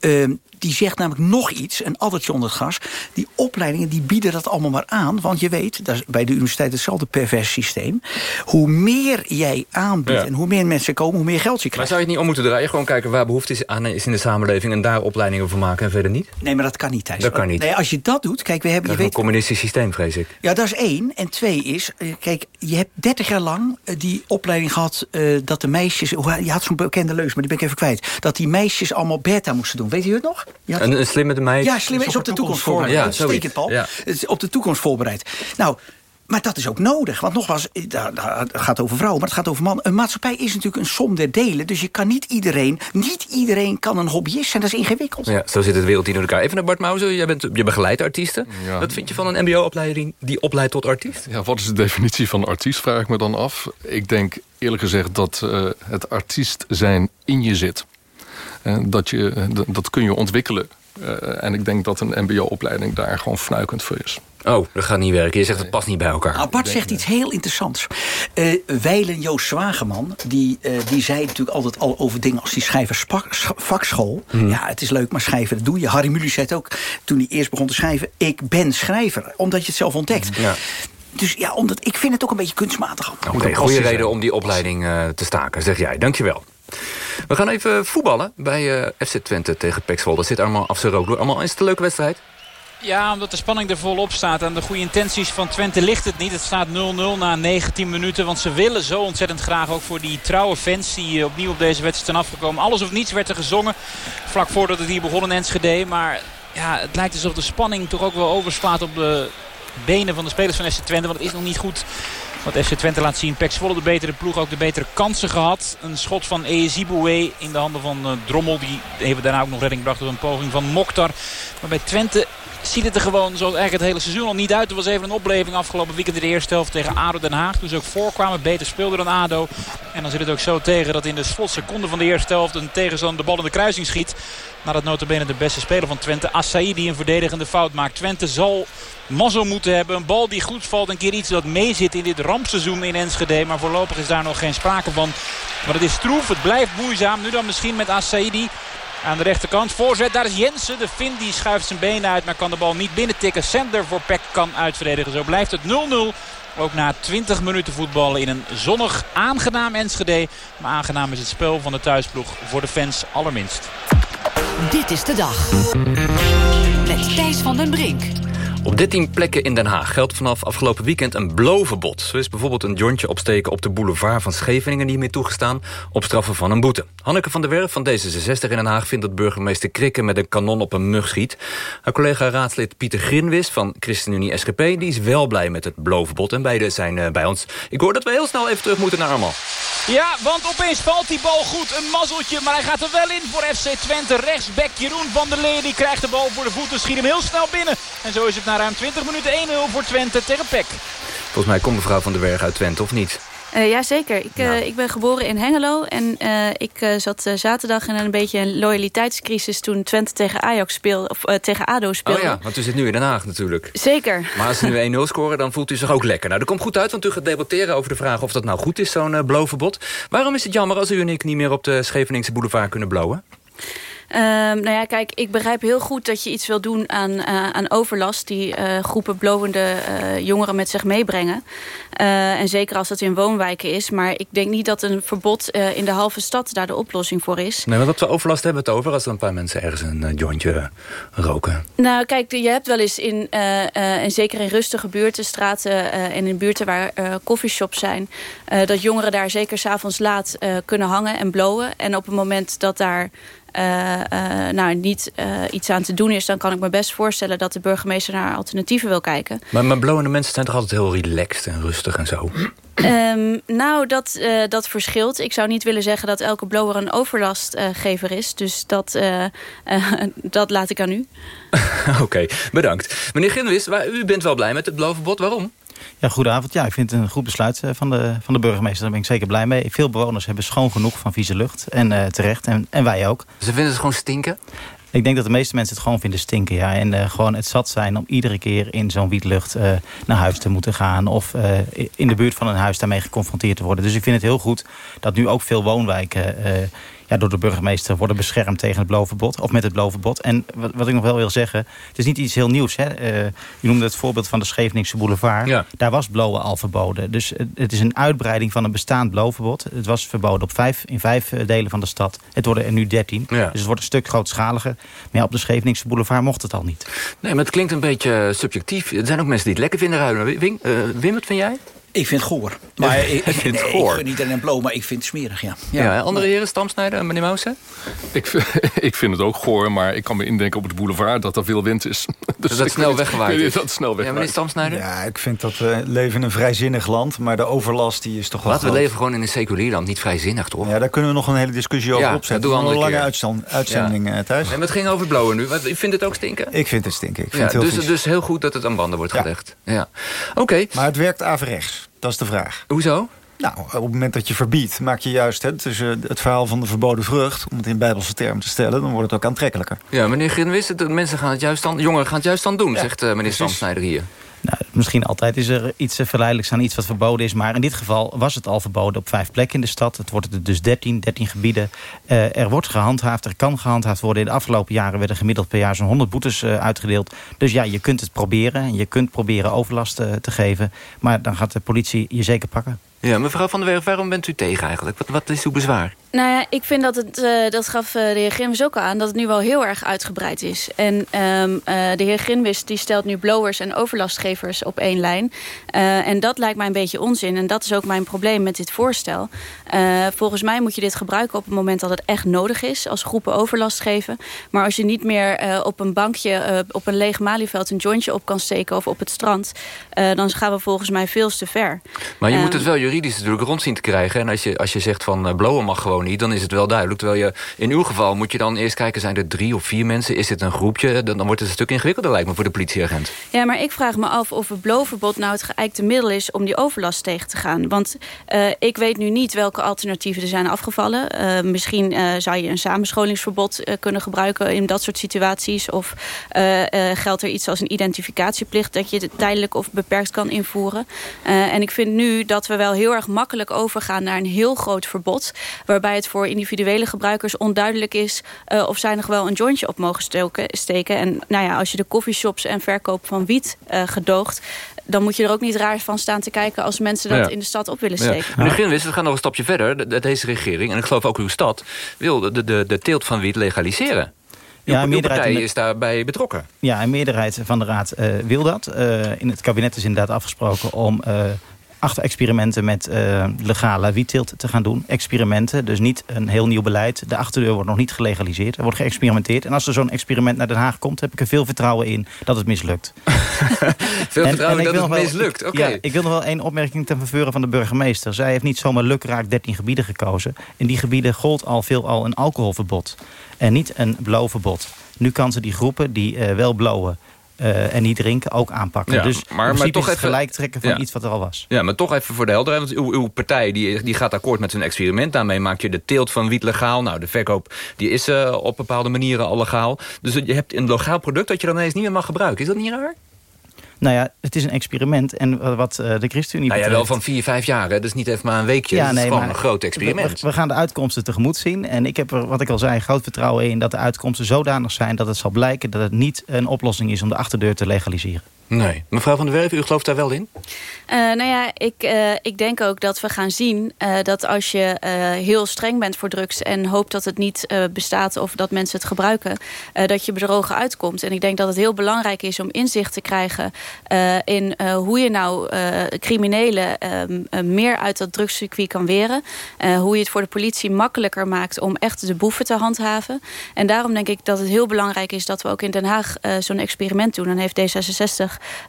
S35: Uh, die zegt namelijk nog iets, een addertje onder het gas. Die opleidingen die bieden dat allemaal maar aan. Want je weet, dat is bij de universiteit hetzelfde pervers systeem. Hoe meer jij aanbiedt ja. en hoe meer mensen komen, hoe meer geld je krijgt.
S28: Maar zou je het niet om moeten draaien? Gewoon kijken waar behoefte aan is in de samenleving... en daar opleidingen voor maken en verder niet?
S35: Nee, maar dat kan niet, Thijs.
S28: Dat kan niet.
S35: Nee, als je dat doet, kijk, we hebben...
S28: Dat
S35: je
S28: is weet, een communistisch systeem, vrees ik.
S35: Ja, dat is één. En twee is, kijk, je hebt 30 jaar lang die opleiding gehad... Uh, dat de meisjes... Je had zo'n bekende leus, maar die ben ik even kwijt. Dat die meisjes allemaal beta moesten doen. Weet je het nog? Je
S28: had... een, een slimme de meid.
S35: Ja, slim is, op, de toekomst, toekomst voorbereid. Ja, Paul. Ja. Het is op de toekomst voorbereid. Nou, maar dat is ook nodig. Want nogmaals, het gaat over vrouwen, maar het gaat over mannen. Een maatschappij is natuurlijk een som der delen. Dus je kan niet iedereen, niet iedereen kan een hobbyist zijn. Dat is ingewikkeld.
S28: Ja, zo zit het wereld in elkaar. Even naar Bart Mauser, jij, bent, je begeleidt artiesten. Ja. Wat vind je van een mbo-opleiding die opleidt tot artiest?
S32: Ja, wat is de definitie van artiest, vraag ik me dan af. Ik denk eerlijk gezegd dat uh, het artiest zijn in je zit. En dat, je, dat kun je ontwikkelen. Uh, en ik denk dat een mbo-opleiding daar gewoon fnuikend voor is.
S28: Oh, dat gaat niet werken. Je zegt het past niet bij elkaar.
S35: Nou, Bart zegt iets heel interessants. Uh, Weilen Joost Zwageman, die, uh, die zei natuurlijk altijd al over dingen als die schrijversvakschool. Hmm. Ja, het is leuk, maar schrijven, dat doe je. Harry Mulisch zei het ook toen hij eerst begon te schrijven. Ik ben schrijver, omdat je het zelf ontdekt. Ja. Dus ja, omdat, ik vind het ook een beetje kunstmatig.
S28: Oké, okay, goede reden om die opleiding uh, te staken, zeg jij. Dankjewel. We gaan even voetballen bij uh, FC Twente tegen. Dat zit allemaal af zijn rook door. Allemaal is het een leuke wedstrijd?
S38: Ja, omdat de spanning er volop staat. En de goede intenties van Twente ligt het niet. Het staat 0-0 na 19 minuten. Want ze willen zo ontzettend graag ook voor die trouwe fans... die opnieuw op deze wedstrijd zijn afgekomen. Alles of niets werd er gezongen. Vlak voordat het hier begon in Enschede. Maar ja, het lijkt alsof de spanning toch ook wel overslaat op de benen van de spelers van FC Twente. Want het is nog niet goed wat FC Twente laat zien. Pek Zwolle de betere ploeg, ook de betere kansen gehad. Een schot van Eziboué in de handen van uh, Drommel. Die even daarna ook nog redding bracht door een poging van Mokhtar. Maar bij Twente ziet het er gewoon zoals eigenlijk het hele seizoen al niet uit. Er was even een opleving afgelopen weekend in de eerste helft tegen ADO Den Haag. Toen ze ook voorkwamen, beter speelden dan ADO. En dan zit het ook zo tegen dat in de slotseconde van de eerste helft... een tegenstander de bal in de kruising schiet. Nadat notabene de beste speler van Twente, Assaï, die een verdedigende fout maakt. Twente zal mazzel moeten hebben. Een bal die goed valt. Een keer iets dat meezit in dit rampseizoen in Enschede. Maar voorlopig is daar nog geen sprake van. Maar het is stroef. Het blijft moeizaam. Nu dan misschien met Assaidi. Aan de rechterkant. Voorzet. Daar is Jensen. De Fin die schuift zijn benen uit. Maar kan de bal niet binnen tikken. Sender voor Peck kan uitverdedigen. Zo blijft het 0-0. Ook na 20 minuten voetballen in een zonnig, aangenaam Enschede. Maar aangenaam is het spel van de thuisploeg voor de fans allerminst.
S13: Dit is de dag. Met Thijs van den Brink.
S28: Op 13 plekken in Den Haag geldt vanaf afgelopen weekend een blovenbod. Zo is bijvoorbeeld een jointje opsteken op de boulevard van Scheveningen niet meer toegestaan... op straffen van een boete. Hanneke van der Werf van D66 in Den Haag vindt dat burgemeester Krikke... met een kanon op een mug schiet. Haar collega raadslid Pieter Grinwis van ChristenUnie SGP... die is wel blij met het blovenbod en beide zijn uh, bij ons. Ik hoor dat we heel snel even terug moeten naar Armal.
S38: Ja, want opeens valt die bal goed. Een mazzeltje, maar hij gaat er wel in voor FC Twente. Rechtsback Jeroen van der Lee, die krijgt de bal voor de voeten. Schiet hem heel snel binnen. En zo is het na ruim 20 minuten 1-0 voor Twente tegen Peck.
S28: Volgens mij komt mevrouw van der Berg uit Twente, of niet?
S39: Uh, ja, zeker. Ik, uh, ik ben geboren in Hengelo. En uh, ik zat zaterdag in een beetje een loyaliteitscrisis... toen Twente tegen Ajax speelde, of tegen ADO speelde.
S28: Oh ja, want u zit nu in Den Haag natuurlijk.
S39: Zeker.
S28: Maar als ze nu 1-0 scoren, dan voelt u zich ook lekker. Nou, dat komt goed uit, want u gaat debatteren over de vraag... of dat nou goed is, zo'n blovenbod. Waarom is het jammer als u en ik niet meer op de Scheveningse boulevard kunnen blowen?
S39: Uh, nou ja, kijk, ik begrijp heel goed dat je iets wil doen aan, uh, aan overlast... die uh, groepen blowende jongeren met zich meebrengen. en zeker als dat in woonwijken is. Maar ik denk niet dat een verbod in de halve stad daar de oplossing voor is.
S28: Nee, want wat voor overlast hebben we het over... als er een paar mensen ergens een jointje roken?
S39: Nou, kijk, je hebt wel eens in... en zeker in rustige buurten, straten en in buurten waar coffeeshops zijn... dat jongeren daar zeker s'avonds laat kunnen hangen en blowen. En op het moment dat daar... Uh, uh, nou, niet uh, iets aan te doen is... dan kan ik me best voorstellen dat de burgemeester naar alternatieven wil kijken.
S28: Maar, maar blowende mensen zijn toch altijd heel relaxed en rustig en zo?
S39: Um, nou, dat, dat verschilt. Ik zou niet willen zeggen dat elke blower een overlastgever is. Dus dat, *laughs* dat laat ik aan u. *laughs*
S28: Oké, okay, bedankt. Meneer Ginwis, u bent wel blij met het blovenbod. Waarom?
S40: Ja, goedenavond. Ja, ik vind het een goed besluit van de, van de burgemeester. Daar ben ik zeker blij mee. Veel bewoners hebben schoon genoeg van vieze lucht. En uh, terecht. En, en wij ook.
S28: Ze vinden het gewoon stinken?
S40: Ik denk dat de meeste mensen het gewoon vinden stinken. Ja. En uh, gewoon het zat zijn om iedere keer in zo'n wietlucht uh, naar huis te moeten gaan. Of uh, in de buurt van een huis daarmee geconfronteerd te worden. Dus ik vind het heel goed dat nu ook veel woonwijken ja, door de burgemeester worden beschermd tegen het blovenbod. Of met het blovenbod. En wat, wat, ik nog wel wil zeggen, het is niet iets heel nieuws. Hè? Uh, je noemde het voorbeeld van de Scheveningse boulevard. Ja. Daar was blowen al verboden. Dus uh, het is een uitbreiding van een bestaand blovenbod. Het was verboden op vijf, in vijf uh, delen van de stad. Het worden er nu dertien. Ja. Dus het wordt een stuk grootschaliger. Maar ja, op de Scheveningse boulevard mocht het al niet.
S28: Nee, maar het klinkt een beetje subjectief. Er zijn ook mensen die het lekker vinden ruilen. Wim, Wim wat vind jij?
S35: Ik vind het goor. *laughs* Maar ik, ik, vind het goor. ik niet alleen blow, maar ik vind het smerig, ja.
S28: Ja, ja andere heren, Stamsnijder, meneer Mousen?
S32: Ik, *laughs* ik vind het ook goor, maar ik kan me indenken op het boulevard dat er veel wind is. *laughs*
S28: Dus dat snel weggewaaid is.
S32: Dat snel weggewaaid.
S28: Ja, meneer Stamsnijder?
S29: Ja, ik vind dat we leven in een vrijzinnig land, maar de overlast die is toch wel
S28: Laten we leven gewoon in een seculier land, niet vrijzinnig, toch?
S29: Ja, daar kunnen we nog een hele discussie over
S28: ja,
S29: opzetten.
S28: Dat doen we
S29: een lange
S28: uitzending,
S29: uitzending ja. thuis.
S28: En het ging over blowen nu. U vindt het ook stinken?
S29: Ik vind het stinken. Ik vind
S28: ja,
S29: het heel
S28: dus,
S29: vies.
S28: dus heel goed dat het aan banden wordt gelegd. Ja. Oké. Okay.
S29: Maar het werkt averechts. Dat is de vraag.
S28: Hoezo?
S29: Nou, op het moment dat je verbiedt, maak je juist hè, tussen het verhaal van de verboden vrucht, om het in bijbelse termen te stellen, dan wordt het ook aantrekkelijker.
S28: Ja, meneer Grinwis, mensen gaan het juist dan, jongeren gaan het juist dan doen, ja, zegt uh, meneer Stamsnijder hier.
S40: Nou, misschien altijd is er iets verleidelijks aan iets wat verboden is. Maar in dit geval was het al verboden op vijf plekken in de stad. Het wordt er dus 13, 13 gebieden. Uh, er wordt gehandhaafd, er kan gehandhaafd worden. In de afgelopen jaren werden gemiddeld per jaar zo'n 100 boetes uh, uitgedeeld. Dus ja, je kunt het proberen. Je kunt proberen overlast uh, te geven. Maar dan gaat de politie je zeker pakken.
S28: Ja, mevrouw Van der Werf, waarom bent u tegen eigenlijk? Wat, wat is uw bezwaar?
S39: Nou ja, ik vind dat het, uh, dat gaf uh, de heer Grimwis ook al aan... dat het nu wel heel erg uitgebreid is. En um, uh, de heer Grimwis die stelt nu blowers en overlastgevers op één lijn. en dat lijkt mij een beetje onzin. En dat is ook mijn probleem met dit voorstel. volgens mij moet je dit gebruiken op het moment dat het echt nodig is... als groepen overlast geven. Maar als je niet meer op een bankje, op een leeg malieveld... een jointje op kan steken of op het strand... dan gaan we volgens mij veel te ver.
S28: Maar je moet het wel juridisch natuurlijk rond zien te krijgen. En als je, als je zegt van blowen mag gewoon niet, dan is het wel duidelijk. Terwijl je in uw geval moet je dan eerst kijken... zijn er drie of vier mensen? Is dit een groepje? Dan, dan wordt het een stuk ingewikkelder lijkt me voor de politieagent.
S39: Ja, maar ik vraag me af of het blowverbod nou het geëikte middel is... om die overlast tegen te gaan. Want uh, ik weet nu niet welke alternatieven er zijn afgevallen. Misschien zou je een samenscholingsverbod kunnen gebruiken... in dat soort situaties. Of geldt er iets als een identificatieplicht... dat je het tijdelijk of beperkt kan invoeren. en ik vind nu dat we wel heel erg makkelijk overgaan... naar een heel groot verbod... waarbij het voor individuele gebruikers onduidelijk is... Uh, of zij nog wel een jointje op mogen stoken, steken. En nou ja, als je de coffeeshops en verkoop van wiet uh, gedoogt dan moet je er ook niet raar van staan te kijken... als mensen dat ja. in de stad op willen steken. Ja.
S28: Meneer Grinwis, we gaan nog een stapje verder. De, deze regering, en ik geloof ook uw stad... wil de, de, de teelt van wiet legaliseren. Uw, ja, partij is daarbij betrokken.
S40: Ja, een meerderheid van de Raad uh, wil dat. Uh, in het kabinet is inderdaad afgesproken om... Uh, achter experimenten met uh, legale wietteelt te gaan doen. Experimenten, dus niet een heel nieuw beleid. De achterdeur wordt nog niet gelegaliseerd. Er wordt geëxperimenteerd. En als er zo'n experiment naar Den Haag komt... heb ik er veel vertrouwen in dat het mislukt. *laughs*
S28: veel vertrouwen in dat het wel, mislukt? Oké.
S40: Ja, ik wil nog wel één opmerking ten verveuren van de burgemeester. Zij heeft niet zomaar lukraak 13 gebieden gekozen. In die gebieden gold al veel al een alcoholverbod. En niet een blauwverbod. Nu kan ze die groepen die uh, wel blauwen uh, en niet drinken ook aanpakken.
S28: Ja,
S40: dus
S28: maar, maar toch
S40: het
S28: even
S40: gelijk trekken van ja. iets wat er al was.
S28: Ja, maar toch even voor de helderheid. Want uw, uw partij die, die gaat akkoord met zijn experiment. Daarmee maak je de teelt van wiet legaal. Nou, de verkoop die is uh, op bepaalde manieren al legaal. Dus je hebt een legaal product dat je dan ineens niet meer mag gebruiken. Is dat niet raar?
S40: Nou ja, het is een experiment. En wat uh, de ChristenUnie
S28: nou ja, wel van vier, vijf jaar. Hè? Dus niet even maar een weekje. Ja, nee, het is gewoon een groot experiment.
S40: We, we, gaan de uitkomsten tegemoet zien. En ik heb er, wat ik al zei, groot vertrouwen in... dat de uitkomsten zodanig zijn dat het zal blijken... dat het niet een oplossing is om de achterdeur te legaliseren.
S28: Nee. Mevrouw van der Werf, u gelooft daar wel in?
S39: Uh, nou ja, ik, uh, ik denk ook dat we gaan zien uh, dat als je heel streng bent voor drugs... en hoopt dat het niet bestaat of dat mensen het gebruiken... dat je bedrogen uitkomt. En ik denk dat het heel belangrijk is om inzicht te krijgen... in hoe je nou criminelen meer uit dat drugscircuit kan weren. hoe je het voor de politie makkelijker maakt om echt de boeven te handhaven. En daarom denk ik dat het heel belangrijk is... dat we ook in Den Haag zo'n experiment doen. Dan heeft D66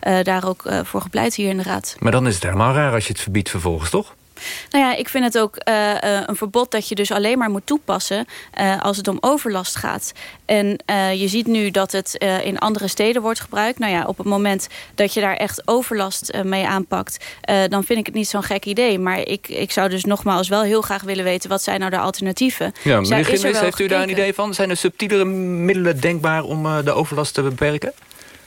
S39: uh, daar ook voor gepleit hier in de Raad.
S28: Dan is het helemaal raar als je het verbiedt vervolgens, toch?
S39: Nou ja, ik vind het ook uh, uh, een verbod dat je dus alleen maar moet toepassen uh, als het om overlast gaat. En je ziet nu dat het in andere steden wordt gebruikt. Nou ja, op het moment dat je daar echt overlast mee aanpakt, dan vind ik het niet zo'n gek idee. Maar ik, ik zou dus nogmaals wel heel graag willen weten, wat zijn nou de alternatieven?
S28: Ja, meneer heeft u daar een idee van? Zijn er subtielere middelen denkbaar om de overlast te beperken?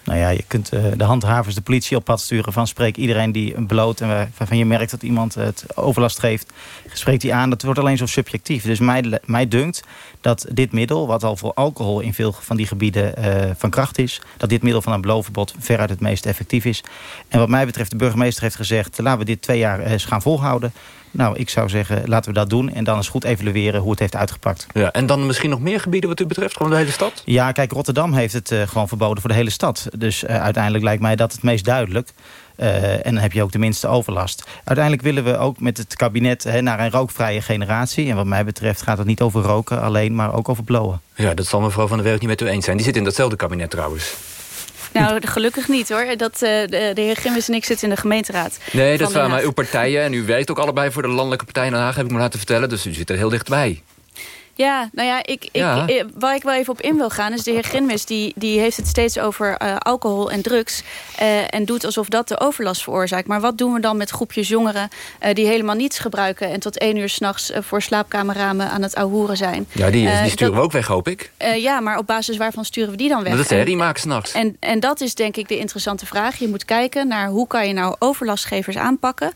S40: Nou ja, je kunt uh, de handhavers, de politie op pad sturen van spreek iedereen die bloot en waarvan je merkt dat iemand het overlast geeft, spreekt die aan. Dat wordt alleen zo subjectief. Dus mij, mij dunkt dat dit middel, wat al voor alcohol in veel van die gebieden uh, van kracht is, dat dit middel van een beloofverbod veruit het meest effectief is. En wat mij betreft, de burgemeester heeft gezegd, laten we dit twee jaar eens gaan volhouden. Nou, ik zou zeggen, laten we dat doen. En dan eens goed evalueren hoe het heeft uitgepakt.
S28: Ja, en dan misschien nog meer gebieden wat u betreft? Gewoon de hele stad?
S40: Ja, kijk, Rotterdam heeft het uh, gewoon verboden voor de hele stad. Dus uh, uiteindelijk lijkt mij dat het meest duidelijk. Uh, en dan heb je ook de minste overlast. Uiteindelijk willen we ook met het kabinet he, naar een rookvrije generatie. En wat mij betreft gaat het niet over roken alleen, maar ook over blowen.
S28: Ja, dat zal mevrouw Van der Werk niet met u eens zijn. Die zit in datzelfde kabinet trouwens.
S39: Nou, gelukkig niet hoor. Dat, uh, de, de heer Gimmis en ik zitten in de gemeenteraad.
S28: Nee, dat waar. Maar uw partijen, en u werkt ook allebei voor de landelijke partij in Den Haag, heb ik me laten vertellen. Dus u zit er heel dichtbij.
S39: Ja, nou ja, ik,
S28: Ja.
S39: Ik, waar ik wel even op in wil gaan... is de heer Grinwis, die, die heeft het steeds over uh, alcohol en drugs... Uh, en doet alsof dat de overlast veroorzaakt. Maar wat doen we dan met groepjes jongeren... Uh, die helemaal niets gebruiken... en tot één uur s'nachts voor slaapkamerramen aan het ahoeren zijn?
S28: Ja, die, die sturen dat, we ook weg, hoop ik.
S39: ja, maar op basis waarvan sturen we die dan weg?
S28: Dat is die maken s'nachts.
S39: En, en dat is denk ik de interessante vraag. Je moet kijken naar hoe kan je nou overlastgevers aanpakken...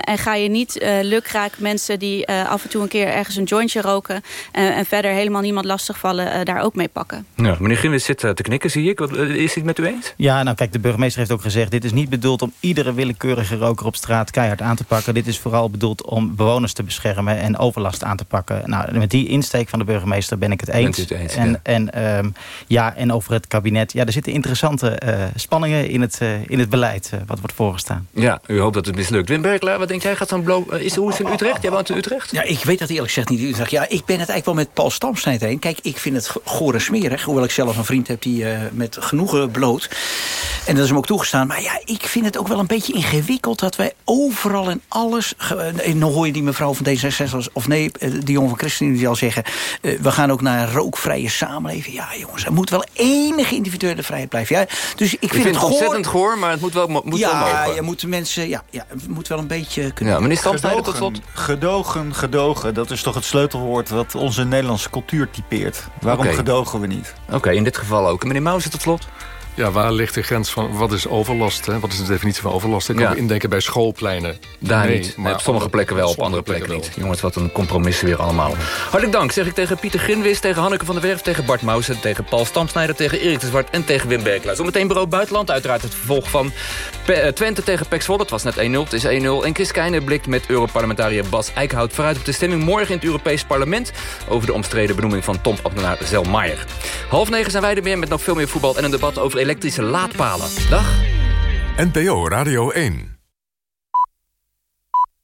S39: en ga je niet lukraak mensen die af en toe een keer ergens een jointje roken... en verder helemaal niemand lastigvallen daar ook mee pakken.
S28: Ja, meneer Grimwis zit te knikken, zie ik. Wat, is het met u eens?
S40: Ja, nou kijk, de burgemeester heeft ook gezegd... dit is niet bedoeld om iedere willekeurige roker op straat keihard aan te pakken. Dit is vooral bedoeld om bewoners te beschermen en overlast aan te pakken. Nou, met die insteek van de burgemeester ben ik het eens.
S28: het eens,
S40: en,
S28: ja.
S40: En, ehm, ja, en over het kabinet. Ja, er zitten interessante uh, spanningen in het, uh, in het beleid uh, wat wordt voorgestaan.
S28: Ja, u hoopt dat het mislukt. Wim Berkelaar, wat denk jij? Gaat zo'n blow... is, hoe is het in Utrecht? Jij woont in Utrecht?
S35: Ja, ik weet dat eerlijk gezegd niet in Utrecht. Ja, ik ben het eigenlijk wel met Paul Stamsnijd heen. Kijk, ik vind het goor en smerig. Hoewel ik zelf een vriend heb die met genoegen bloot. En dat is hem ook toegestaan. Maar ja, ik vind het ook wel een beetje ingewikkeld... dat wij overal en alles... En dan hoor je die mevrouw van D66 of nee, die jongen van Christen die al zeggen... Uh, we gaan ook naar een rookvrije samenleving. Ja, jongens, er moet wel enige individuele vrijheid blijven. Ja, dus ik vind,
S28: vind
S35: het
S28: goor... ontzettend goor, maar het moet wel, moet
S35: ja,
S28: wel mogen.
S35: je moet mensen, ja, ja, het moet wel een beetje kunnen.
S28: Ja, meneer Stamsnijder tot slot.
S29: Gedogen, gedogen, dat is toch het sleutelwoord... wat onze Nederlandse cultuur typeert. Waarom gedogen we niet?
S28: Oké, in dit geval ook. Meneer Mauser tot slot.
S32: Ja, waar ligt de grens van wat is overlast? Hè? Wat is de definitie van overlast? Ik kan
S28: Ja.
S32: indenken bij schoolpleinen.
S28: Daar
S32: Nee,
S28: niet.
S32: maar
S28: op sommige plekken wel, op andere plekken niet. Jongens, wat een compromis weer allemaal. Hartelijk dank, zeg ik tegen Pieter Grinwis, tegen Hanneke van der Werf... tegen Bart Mausen, tegen Paul Stamsnijder, tegen Erik de Zwart... en tegen Wim Berkelaar. Zometeen bureau buitenland, uiteraard het vervolg van eh, Twente tegen Pek Zwolle. Het was net 1-0, het is 1-0. En Chris Keijne blikt met Europarlementariër Bas Eickhout... vooruit op de stemming morgen in het Europees Parlement... over de omstreden benoeming van topambtenaar Zelmaier. Half negen zijn wij er weer met nog veel meer voetbal... en een debat over elektrische laadpalen. Dag.
S1: NPO Radio 1.